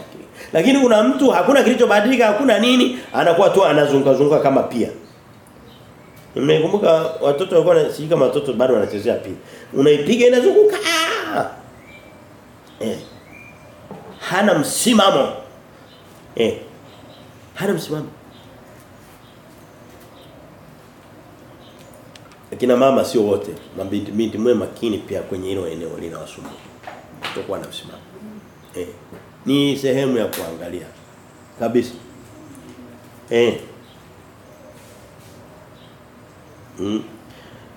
Lakini kuna mtu hakuna kilichobadilika hakuna nini anakuwa tu anazunguka zunguka kama pia. Nimekumbuka watoto walikuwa sijui kama watoto bado wanachezea pia. Unaipiga inazunguka. Ah! Eh. Hana msimamo. Eh. Hana msimamo. Akina mama sio wote. Mabinti binti mwe makini pia kwenye hilo eneo linawasumbua. Kutokuwa na msimamo. Eh. Ni sehemu ya kuangalia. Kabisa. Eh. Mm.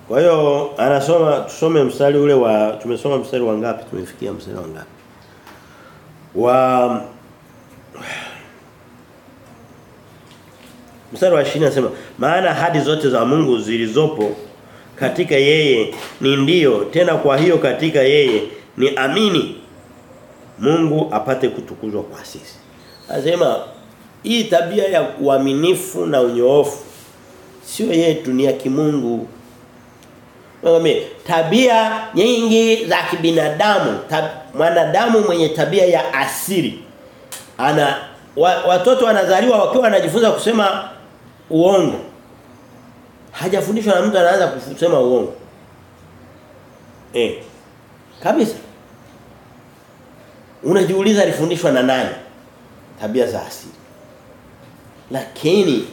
Kwa hiyo anasoma tusome mstari ule wa tumesoma mstari wa ngapi tumefikia mstari wa ngapi? Wa Mstari wa 20 anasema maana hadi zote za Mungu zilizopo katika yeye ni ndio tena kwa hiyo katika yeye ni amini Mungu apate kutukuzwa kwa sisi. Anasema hii tabia ya uaminifu na unyoofu sio yetu ni ya kimungu. Mwambie tabia nyingi za kibinadamu, tab, mwanadamu mwenye tabia ya asili ana wa, watoto wanazaliwa wakiwa wanajifunza kusema uongo. Hajafundishwa na mtu anaanza kusema uongo. Eh. Kabisa. Unajiuliza alifundishwa na nani? Tabia za asili. Lakini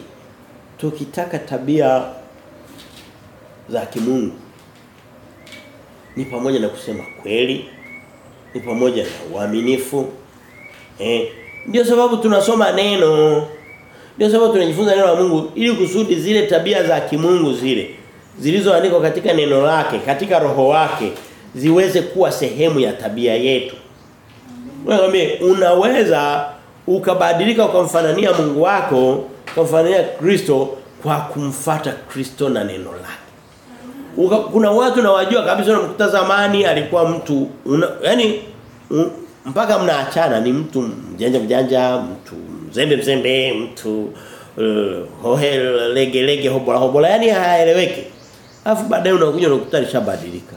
tukitaka tabia za kimungu ni pamoja na kusema kweli, ni pamoja na uaminifu. Eh, ndio sababu tunasoma neno. Ndio sababu tunajifunza neno la Mungu ili kusudi zile tabia za kimungu zile zilizoandikwa katika neno lake, katika roho wake ziweze kuwa sehemu ya tabia yetu. Wewe unaweza ukabadilika ukamfanania Mungu wako, ukamfanania Kristo kwa kumfata Kristo na neno lake. Uka, kuna watu na wajua kabisa unamkuta zamani alikuwa mtu una, yani un, mpaka mnaachana ni mtu mjanja mjanja, mtu mzembe mzembe, mtu uh, hohe lege lege hobola hobola yani haeleweki. Alafu baadaye unakuja unakuta alishabadilika.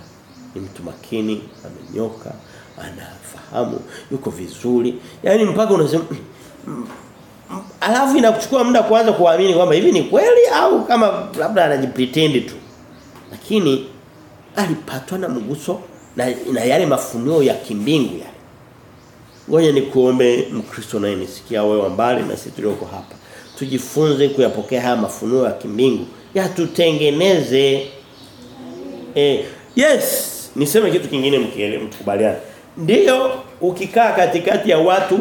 Ni mtu makini, amenyoka, anafahamu, yuko vizuri. yani mpaka unasema alafu inakuchukua muda kuanza kuamini kwamba hivi ni kweli au kama labda anajipretend tu. Lakini alipatwa na mguso na, na yale mafunuo ya kimbingu yale. Ngoja nikuombe Mkristo na nisikia wewe mbali na sisi tulioko hapa. Tujifunze kuyapokea haya mafunuo ya kimbingu. Yatutengeneze. Eh, yes, niseme kitu kingine mkubaliana. Ndiyo ukikaa katikati ya watu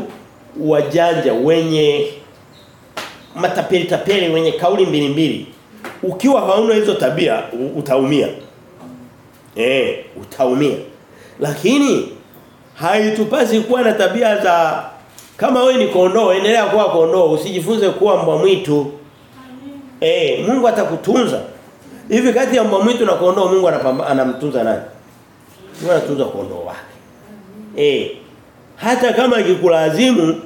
wajanja wenye matapeli tapeli wenye kauli mbili mbili ukiwa hauna hizo tabia utaumia. Eh, utaumia. Lakini haitupasi kuwa na tabia za kama wewe ni kondoo endelea kuwa kondoo usijifunze kuwa mbwa mwitu. Eh, Mungu atakutunza. Hivi kati ya mbwa mwitu na kondoo Mungu anamtunza nani? Mungu anatunza kondoo wake. Eh, hata kama ikikulazimu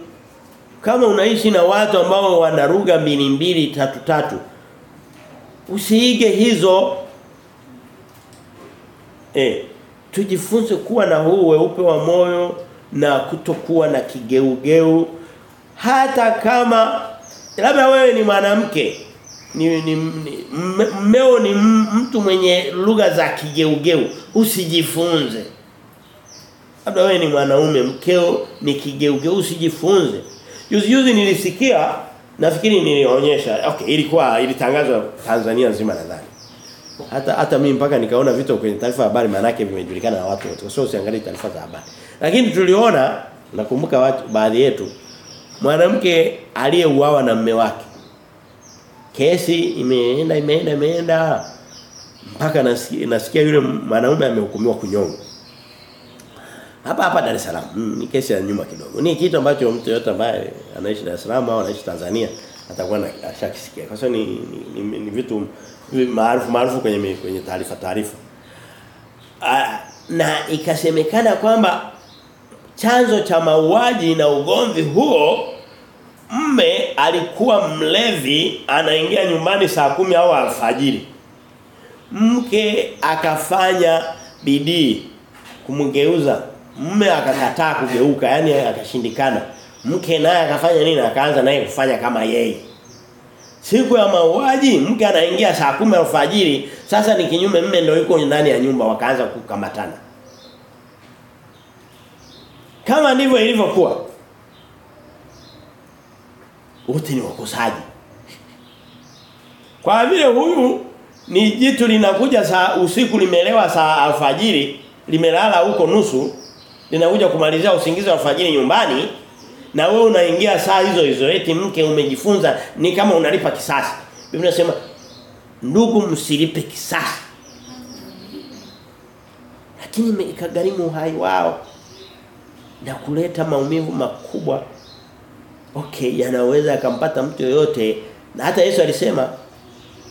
kama unaishi na watu ambao wanaruga mbili mbili tatu tatu usiige hizo eh tujifunze kuwa na huu weupe wa moyo na kutokuwa na kigeugeu. Hata kama labda wewe ni mwanamke ni, ni, ni mmeo ni mtu mwenye lugha za kigeugeu usijifunze. Labda wewe ni mwanaume mkeo ni kigeugeu usijifunze. Juzi juzi nilisikia nafikiri nilionyesha okay ilikuwa ilitangazwa Tanzania nzima nadhani hata hata mimi mpaka nikaona vitu kwenye taarifa habari maana yake vimejulikana na watu wote. Sio usiangalie taarifa za habari. Lakini tuliona nakumbuka watu baadhi yetu mwanamke aliyeuawa na mume wake. Kesi imeenda imeenda imeenda. Mpaka nasikia, nasikia yule mwanaume amehukumiwa kunyongwa. Hapa hapa Dar es Salaam. Mm, ni kesi ya nyuma kidogo. Ni kitu ambacho mtu yote ambaye anaishi Dar es Salaam au anaishi Tanzania atakuwa ashakisikia. Kwa sababu ni, ni, ni, ni vitu maarufu maarufu kwenye kwenye taarifa taarifa. Na ikasemekana kwamba chanzo cha mauaji na ugomvi huo mme alikuwa mlevi anaingia nyumbani saa kumi au alfajiri. Mke akafanya bidii kumgeuza. Mme akakataa kugeuka yani akashindikana. Mke naye akafanya nini? Akaanza naye kufanya kama yeye siku ya mauaji mke anaingia saa kumi alfajiri. Sasa ni kinyume mme ndio yuko ndani ya nyumba wakaanza kukamatana. Kama ndivyo ilivyokuwa. Wote ni wakosaji. Kwa vile huyu ni jitu linakuja saa usiku limelewa saa alfajiri limelala huko nusu linakuja kumalizia usingizi wa alfajiri nyumbani na wewe unaingia saa hizo hizo eti mke umejifunza ni kama unalipa kisasi. Biblia inasema ndugu msilipe kisasi. Lakini ikagharimu uhai wao na kuleta maumivu makubwa. Okay yanaweza akampata mtu yoyote. Na hata Yesu alisema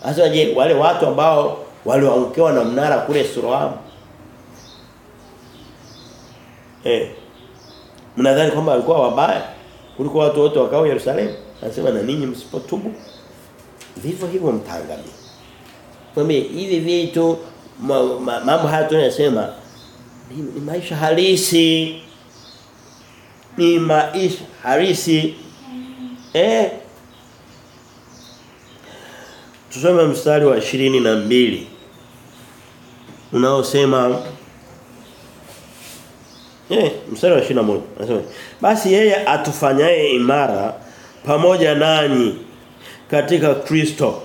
hasa je wale watu ambao walioangukiwa na mnara kule Suroamu eh mnadhani kwamba alikuwa wabaya kuliko watu wote wakao Yerusalemu? Anasema na ninyi msipotubu vivyo hivyo mtangamia kwambie hivi vitu mambo ma, ma, haya tunayosema ni, ni maisha halisi. Ni maisha halisi. Eh? Tusome mstari wa ishirini na mbili. Unaosema Eh, mstari wa 21 anasema basi yeye atufanyaye imara pamoja nanyi katika Kristo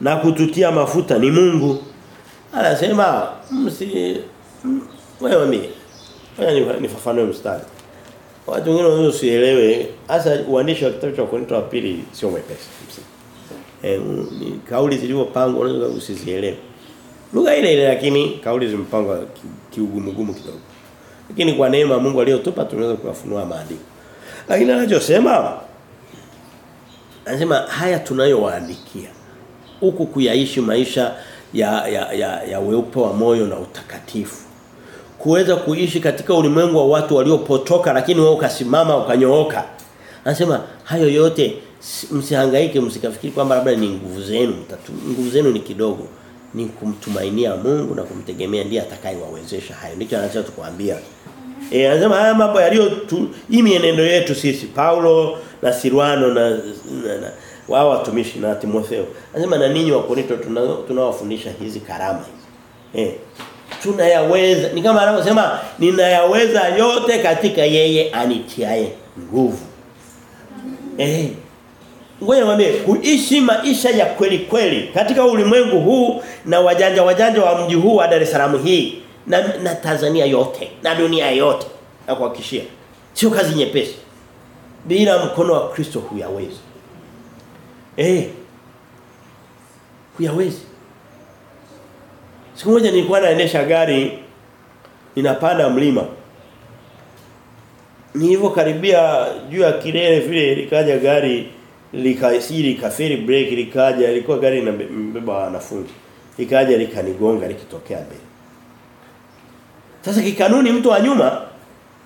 na kututia mafuta ni Mungu. Anasema msi wewe mimi. Wewe nifafanue mstari. Watu wengine wanaweza usielewe hasa uandishi wa kitabu cha Korinto wa pili sio mwepesi. Eh ni kauli zilizopangwa unaweza usizielewe. Lugha ile ile lakini kauli zimepangwa kiugumugumu ki kidogo. Lakini kwa neema Mungu aliyotupa tunaweza kuyafunua maandiko. Lakini anachosema anasema haya tunayowaandikia huku kuyaishi maisha ya ya ya, ya weupe wa moyo na utakatifu. Kuweza kuishi katika ulimwengu wa watu waliopotoka lakini wewe ukasimama ukanyooka. Anasema hayo yote msihangaike msikafikiri kwamba labda ni nguvu zenu nguvu zenu ni kidogo ni kumtumainia Mungu na kumtegemea ndiye atakayewawezesha hayo ndicho tukwambia Eh anasema haya mambo yaliyo hii mienendo yetu sisi Paulo na Silwano na, na, na wao watumishi na Timotheo. Anasema na ninyi wa tunawafundisha hizi karama hizi. Eh tunayaweza ni kama anavyosema ninayaweza yote katika yeye anitiaye nguvu. Eh Ngoja niwaambie kuishi maisha ya kweli kweli katika ulimwengu huu na wajanja wajanja wa mji huu wa Dar es Salaam hii na, na Tanzania yote na dunia yote na kuhakikishia sio kazi nyepesi. Bila mkono wa Kristo huyawezi. Eh huyawezi. Siku moja nilikuwa naendesha gari ninapanda mlima. Nilivyokaribia juu ya kilele vile likaja gari likasiri kafiri break likaja ilikuwa gari inabeba wanafunzi likaja likanigonga likitokea mbele sasa kikanuni mtu wa nyuma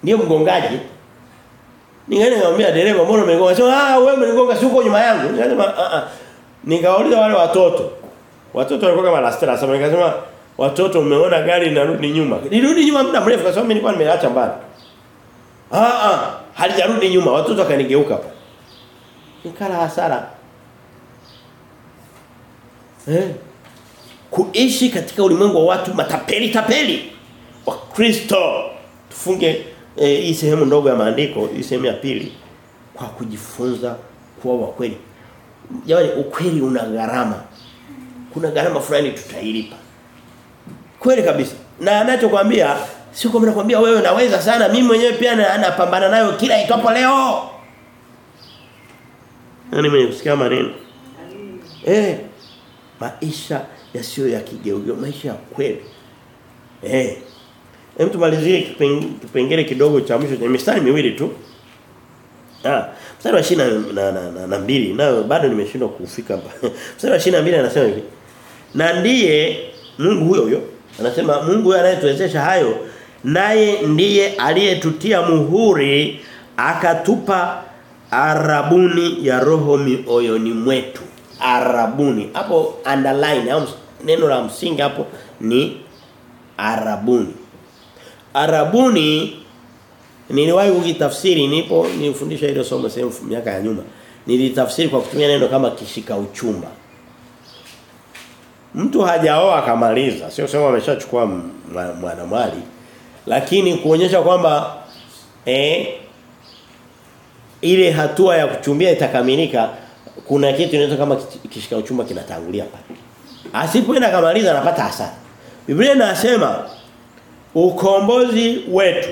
ndio mgongaji. Ningeenda nikamwambia dereva mbona umegonga? Sema ah wewe umenigonga si uko nyuma yangu. Nikasema ah ah. Nikauliza wale watoto. Watoto walikuwa kama lastera sasa nikasema watoto umeona gari linarudi nyuma. Nirudi nyuma muda mrefu kwa sababu mimi nilikuwa nimeacha mbali. Ah ah halijarudi nyuma watoto wakanigeuka hapa. Nikala hasara. Eh. Kuishi katika ulimwengu wa watu matapeli tapeli. Wa Kristo. Tufunge eh, hii sehemu ndogo ya maandiko hii sehemu ya pili kwa kujifunza kuwa wa kweli. Jamani ukweli una gharama. Kuna gharama fulani tutailipa. Kweli kabisa. Na anachokwambia sio kwamba nakwambia wewe naweza sana mimi mwenyewe pia napambana nayo kila itopo leo nani mwenye kusikia maneno eh maisha yasiyo ya kigeugeu maisha ya kweli eh Hem tumalizie kipengele kidogo cha mwisho cha mistari miwili tu. Ah, mstari wa 20 na na, na, na mbili nayo bado nimeshindwa kufika hapa. mstari wa 22 anasema hivi. Na ndiye Mungu huyo huyo anasema Mungu huyo anayetuwezesha hayo naye ndiye aliyetutia muhuri akatupa arabuni ya roho mioyoni mwetu. Arabuni. Hapo underline au neno la msingi hapo ni arabuni. Arabuni niliwahi kukitafsiri nipo nilifundisha hilo somo sehemu miaka ya nyuma. Nilitafsiri kwa kutumia neno kama kishika uchumba. Mtu hajaoa akamaliza, sio sema ameshachukua mwanamwali. Lakini kuonyesha kwamba eh ile hatua ya kuchumbia itakamilika kuna kitu inaitwa kama kishika uchumba kinatangulia pale. Asipoenda kamaliza anapata hasara. Biblia inasema ukombozi wetu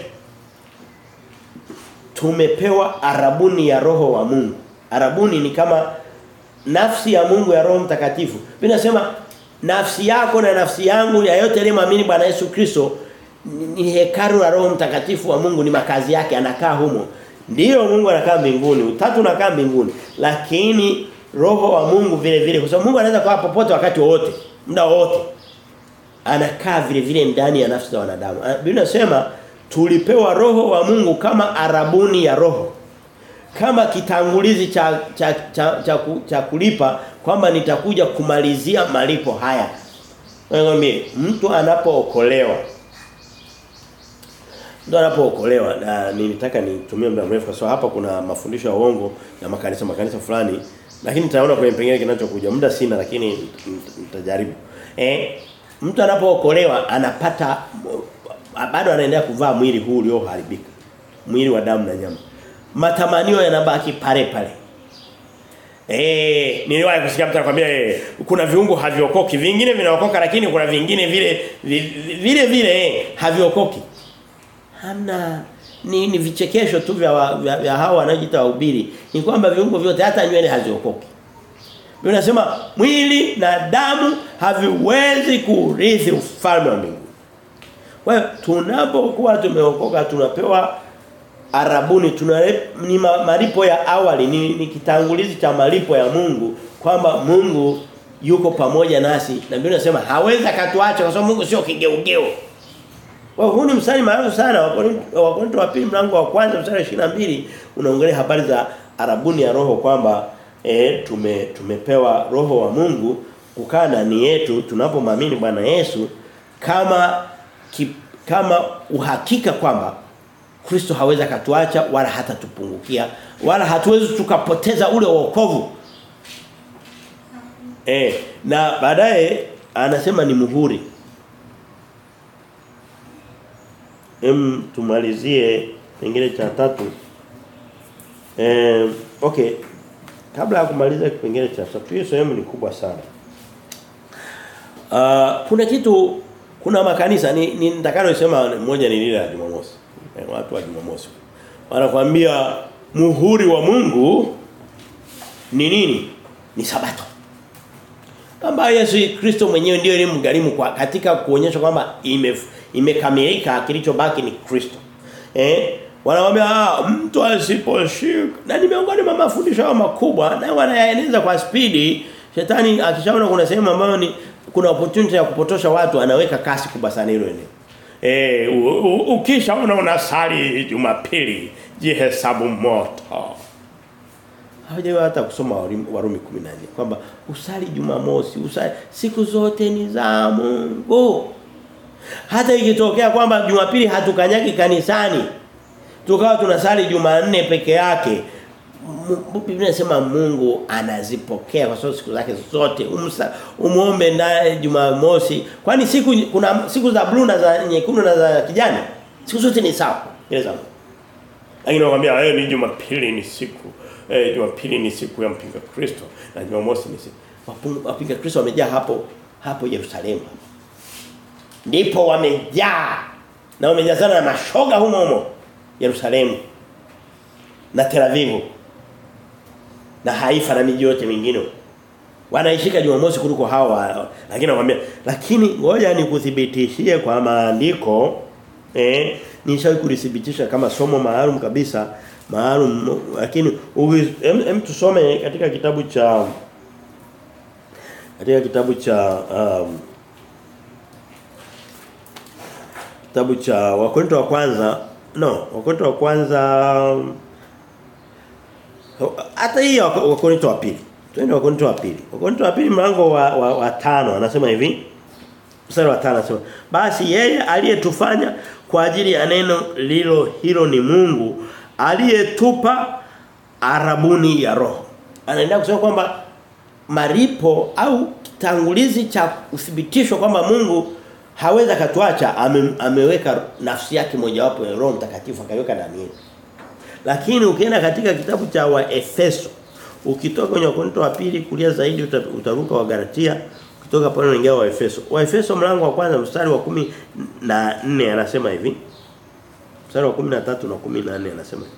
tumepewa arabuni ya roho wa Mungu. Arabuni ni kama nafsi ya Mungu ya Roho Mtakatifu. Biblia inasema nafsi yako na nafsi yangu ya yote aliyemwamini Bwana Yesu Kristo ni hekalu la Roho Mtakatifu wa Mungu ni makazi yake anakaa humo. Ndiyo Mungu anakaa mbinguni, utatu unakaa mbinguni, lakini roho wa Mungu vile vile kwa sababu Mungu anaweza kuwa popote wakati wote, muda wote. Anakaa vile vile ndani ya nafsi za wanadamu. Biblia inasema tulipewa roho wa Mungu kama arabuni ya roho. Kama kitangulizi cha cha cha, cha, cha kulipa kwamba nitakuja kumalizia malipo haya. Ngombe mtu anapookolewa Mtu anapookolewa na nilitaka nitumie muda mrefu kwa sababu hapa kuna mafundisho ya uongo ya makanisa makanisa fulani lakini nitaona kwenye pengine kinachokuja muda sina lakini nitajaribu. Eh mtu anapookolewa anapata bado anaendelea kuvaa mwili huu ulioharibika. Mwili wa damu na nyama. Matamanio yanabaki pale pale. Eh, niliwahi kusikia mtu anakuambia eh, kuna viungo haviokoki, vingine vinaokoka lakini kuna vingine vile vile vile, vile haviokoki. Hamna ni, ni vichekesho tu vya, vya, vya hao wanaojiita wahubiri ni kwamba viungo vyote hata nywele haziokoki. Biblia inasema mwili na damu haviwezi kurithi ufalme wa mbinguni. Kwa hiyo tunapokuwa tumeokoka tunapewa arabuni tuna ni ma- malipo ya awali ni, ni kitangulizi cha malipo ya Mungu kwamba Mungu yuko pamoja nasi na Biblia inasema hawezi akatuacha kwa sababu Mungu sio kigeugeu. Huu ni mstari maarufu sana wa Korinto wa pili mlango wa kwanza mstari wa 22 unaongelea habari za arabuni ya roho kwamba e, tume tumepewa roho wa Mungu kukaa ndani yetu tunapomwamini Bwana Yesu kama ki, kama uhakika kwamba Kristo hawezi akatuacha wala hatatupungukia wala hatuwezi tukapoteza ule wokovu. Eh, na baadaye anasema ni muhuri. Em tumalizie kipengele cha tatu. Eh, okay. Kabla ya kumaliza kipengele cha tatu, hiyo sehemu ni kubwa sana. Uh, kuna kitu kuna makanisa ni, ni nitakalo sema moja ni lile la Jumamosi. Eh, watu wa Jumamosi. Wanakuambia muhuri wa Mungu ni nini? Ni sabato. Kwamba Yesu Kristo mwenyewe ndio elimgharimu kwa katika kuonyesha kwamba ime imekamilika kilichobaki ni Kristo. Eh? Wanamwambia ah, mtu asiposhika na ni miongoni mwa mafundisho yao makubwa na wanayaeneza kwa spidi shetani akishaona kuna sehemu ambayo ni kuna opportunity ya kupotosha watu anaweka kasi kubwa sana hilo eneo. Eh ukishaona unasali Jumapili jihesabu moto. Hawajawahi hata kusoma Warumi Warumi 14 kwamba usali Jumamosi, usali siku zote ni za Mungu. Hata ikitokea kwamba Jumapili hatukanyagi kanisani, tukawa tunasali Jumanne peke yake, Biblia inasema Mungu anazipokea kwa sababu siku zake zote. Umsa, umuombe naye Jumamosi. Kwani siku kuna siku za blue na za nyekundu na za kijani? Siku zote ni sawa. Mungu. Lakini nakwambia eh ni Jumapili ni siku eh Jumapili ni siku ya mpinga Kristo na Jumamosi ni siku. Wapinga Kristo wamejaa hapo hapo Yerusalemu. Ndipo wamejaa na wamejazana na mashoga humo humo Yerusalemu na Tel Aviv na Haifa na miji yote mingine. Wanaishika Jumamosi kuliko hawa lakini nakwambia lakini ngoja nikuthibitishie kwa maandiko eh nishawahi kulithibitisha kama somo maalum kabisa maalum lakini hem, em, em tusome katika kitabu cha katika kitabu cha um, kitabu cha Wakorintho wa kwanza no Wakorintho wa kwanza hata hii ya Wakorintho wa pili. Twende Wakorintho wa pili. Wakorintho wa pili mlango wa, wa, wa tano anasema hivi wa tano anasema basi yeye aliyetufanya kwa ajili ya neno lilo hilo ni Mungu aliyetupa arabuni ya roho anaendelea kusema kwamba maripo au kitangulizi cha uthibitisho kwamba Mungu haweza katuacha ame, ameweka nafsi yake mojawapo ya Roho Mtakatifu akaiweka ndani yetu. Lakini ukienda katika kitabu cha Waefeso ukitoka kwenye Wakorintho wa pili kulia zaidi utaruka wa Galatia kutoka pale unaingia wa Efeso. Wa Efeso mlango wa kwanza mstari wa kumi na nne anasema hivi. Mstari wa 13 na 14 anasema hivi.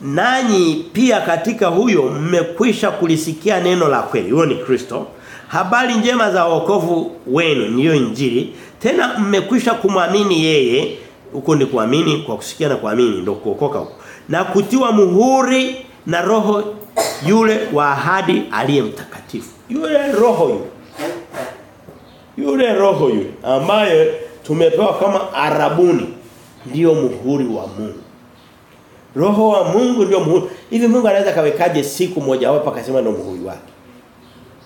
Nanyi pia katika huyo mmekwisha kulisikia neno la kweli. Huyo ni Kristo. Habari njema za wokovu wenu ndiyo injili. Tena mmekwisha kumwamini yeye. Huko ni kuamini kwa kusikia na kuamini ndio kuokoka huko. Na kutiwa muhuri na roho yule wa ahadi aliye mtakatifu. Yule roho yule. Yule roho yule ambaye tumepewa kama arabuni ndiyo muhuri wa Mungu. Roho wa Mungu ndio muhuri. Hivi Mungu anaweza kawekaje siku moja wapo akasema ndio muhuri wake.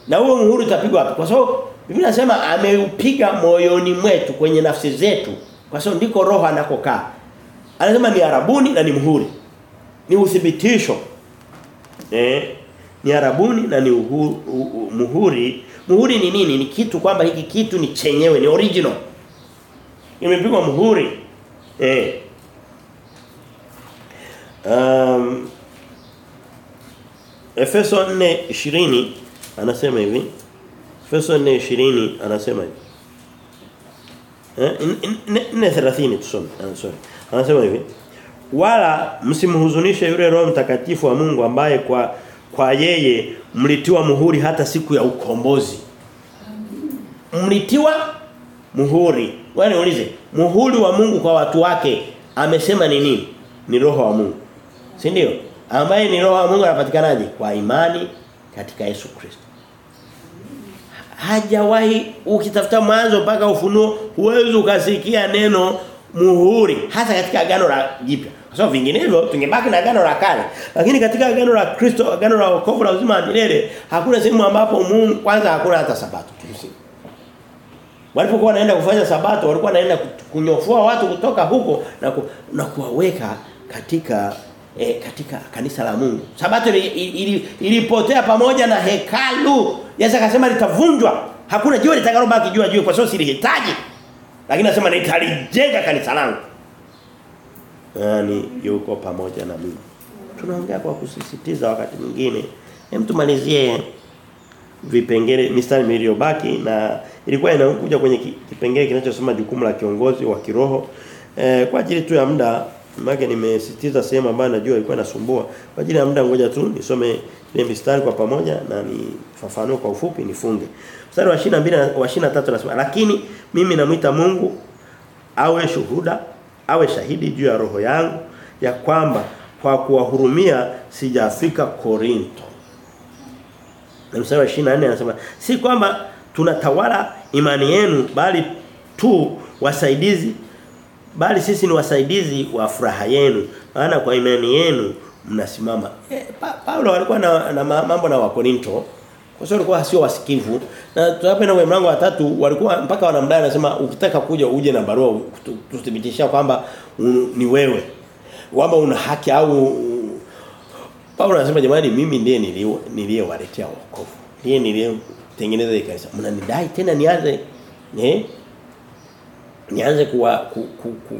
Na huo muhuri utapigwa wapi? Kwa sababu Biblia inasema ameupiga moyoni mwetu kwenye nafsi zetu. Kwa sababu ndiko roho anakokaa. Anasema ni arabuni na ni muhuri. Ni uthibitisho. Eh? Ni arabuni na ni uhu, uh, uh, muhuri. Muhuri ni nini? Ni kitu kwamba hiki kitu ni chenyewe, ni original. Imepigwa muhuri. Eh. Um, Efeso 4:20 anasema hivi. Efeso 4:20 anasema hivi. Eh 4:30 tusome. Anasema. Anasema hivi. wala msimhuzunishe yule Roho Mtakatifu wa Mungu ambaye kwa kwa yeye mlitiwa muhuri hata siku ya ukombozi. Mlitiwa muhuri. Wewe niulize, muhuri wa Mungu kwa watu wake amesema ni nini? Ni roho wa Mungu. Si ndio? Ambaye ni roho wa Mungu anapatikanaje? Kwa imani katika Yesu Kristo. Hajawahi ukitafuta mwanzo mpaka ufunuo huwezi ukasikia neno muhuri hasa katika agano la jipya. Kwa sababu vinginevyo tungebaki na agano la kale. Lakini katika agano la Kristo, agano la wokovu la uzima milele, hakuna sehemu ambapo Mungu kwanza hakuna hata sabato. Walipokuwa wanaenda kufanya sabato, walikuwa wanaenda kunyofua watu kutoka huko na ku, na kuwaweka katika eh, katika kanisa la Mungu. Sabato ilipotea ili, ili pamoja na hekalu. Yesu akasema litavunjwa. Hakuna jiwe litakalobaki juu ya jiwe kwa sababu silihitaji. Lakini anasema nitalijenga kanisa langu. Yaani yuko pamoja na mimi. Tunaongea kwa kusisitiza wakati mwingine. Hem tumalizie vipengele mistari iliyobaki na ilikuwa inakuja kwenye kipengele kinachosema jukumu la kiongozi wa kiroho. E, kwa ajili tu ya muda maana nimesisitiza sehemu ambayo najua ilikuwa inasumbua. Kwa ajili ya muda ngoja tu nisome ile mistari kwa pamoja na nifafanue kwa ufupi nifunge. Mstari wa 22 wa 23 nasema lakini mimi namuita Mungu awe shuhuda, awe shahidi juu ya roho yangu ya kwamba kwa kuwahurumia sijafika Korinto. Na mstari wa 24 anasema si kwamba tunatawala imani yenu bali tu wasaidizi bali sisi ni wasaidizi wa furaha yenu maana kwa imani yenu mnasimama e, pa, Paulo alikuwa na, na mambo na wakorinto kwa sababu walikuwa sio wasikivu na tunapenda kwenye mlango wa tatu walikuwa mpaka wanamdai anasema ukitaka kuja uje na barua tuthibitisha kwamba ni wewe kwamba una haki au Paulo anasema jamani mimi ndiye niliyewaletea wokovu ndiye niliyetengeneza kanisa mnanidai tena nianze eh nianze kuwa ku, ku, ku.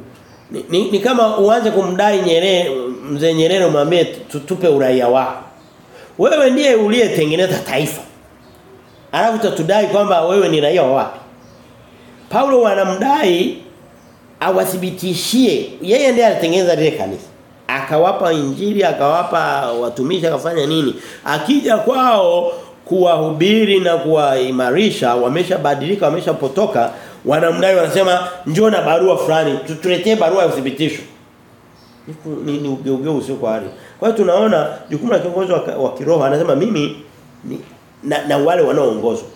Ni, ni, ni kama uanze kumdai Nyerere mzee Nyerere umwambie tutupe uraia wako. Wewe ndiye uliyetengeneza taifa. Alafu tutadai kwamba wewe ni raia wa wapi? Paulo anamdai awathibitishie yeye ndiye alitengeneza lile kanisa. Akawapa injili, akawapa watumishi, akafanya nini? Akija kwao kuwahubiri na kuwaimarisha, wameshabadilika, wameshapotoka, wanamdai wanasema njoo na barua fulani tutuletee barua ya uthibitisho ni ni ugeugeu usio kwa hali kwa hiyo tunaona jukumu la kiongozi wa, wa kiroho anasema mimi ni, na, na wale wanaoongozwa.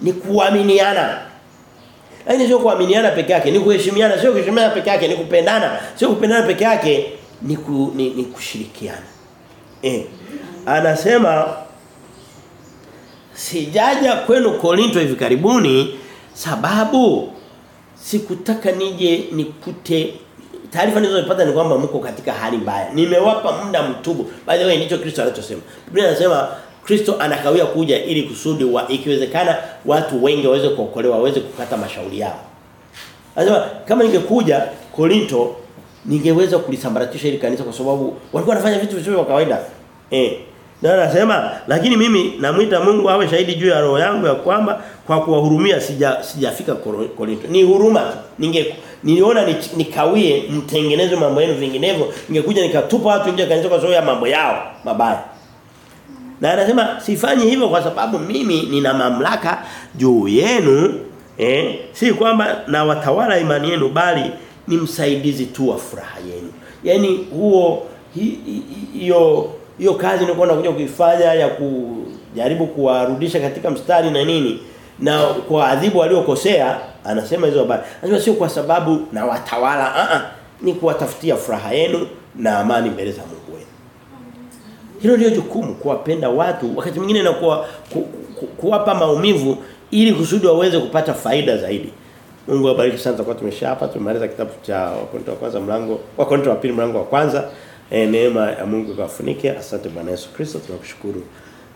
Ni kuaminiana. Lakini sio kuaminiana peke yake ni kuheshimiana. Sio kuheshimiana peke yake ni kupendana. Sio kupendana peke yake ni, ku, ni, ni kushirikiana. Eh anasema sijaja kwenu Korinto hivi karibuni sababu sikutaka nije nikute taarifa nilizopata ni kwamba mko katika hali mbaya. Nimewapa muda mtubu. By the way ndicho Kristo anachosema. Biblia inasema Kristo anakawia kuja ili kusudi wa ikiwezekana watu wengi waweze kuokolewa, waweze kukata mashauri yao. Anasema kama ningekuja Korinto ningeweza kulisambaratisha ili kanisa kwa sababu walikuwa wanafanya vitu visivyo vya kawaida. Eh. Na anasema lakini mimi namwita Mungu awe shahidi juu ya roho yangu ya kwamba kwa kuwahurumia sija sijafika Korinto. Ni huruma ninge niliona nikawie mtengeneze mambo yenu vinginevyo ningekuja nikatupa watu nje kanisa kwa sababu ya mambo yao mabaya. Na anasema sifanyi hivyo kwa sababu mimi nina mamlaka juu yenu eh si kwamba na watawala imani yenu bali ni msaidizi tu wa furaha yenu. yani huo hiyo hiyo kazi nilikuwa nakuja kuifanya ya kujaribu kuwarudisha katika mstari na nini na kwa adhibu waliokosea anasema hizo habari. Anasema sio kwa sababu na watawala a a ni kuwatafutia furaha yenu na amani mbele za Mungu wenu. Hilo ndio jukumu kuwapenda watu wakati mwingine na kuwa, ku, ku, kuwapa maumivu ili kusudi waweze kupata faida zaidi. Mungu awabariki sana kwa tumesha hapa tumemaliza kitabu cha Wakorintho wa kwanza mlango Wakorintho wa pili mlango wa kwanza. E, neema ya Mungu ikawafunike. Asante Bwana Yesu Kristo tunakushukuru.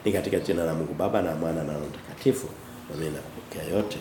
Ni katika jina la Mungu Baba na Mwana na Roho Mtakatifu. Amina. Kupokea yote.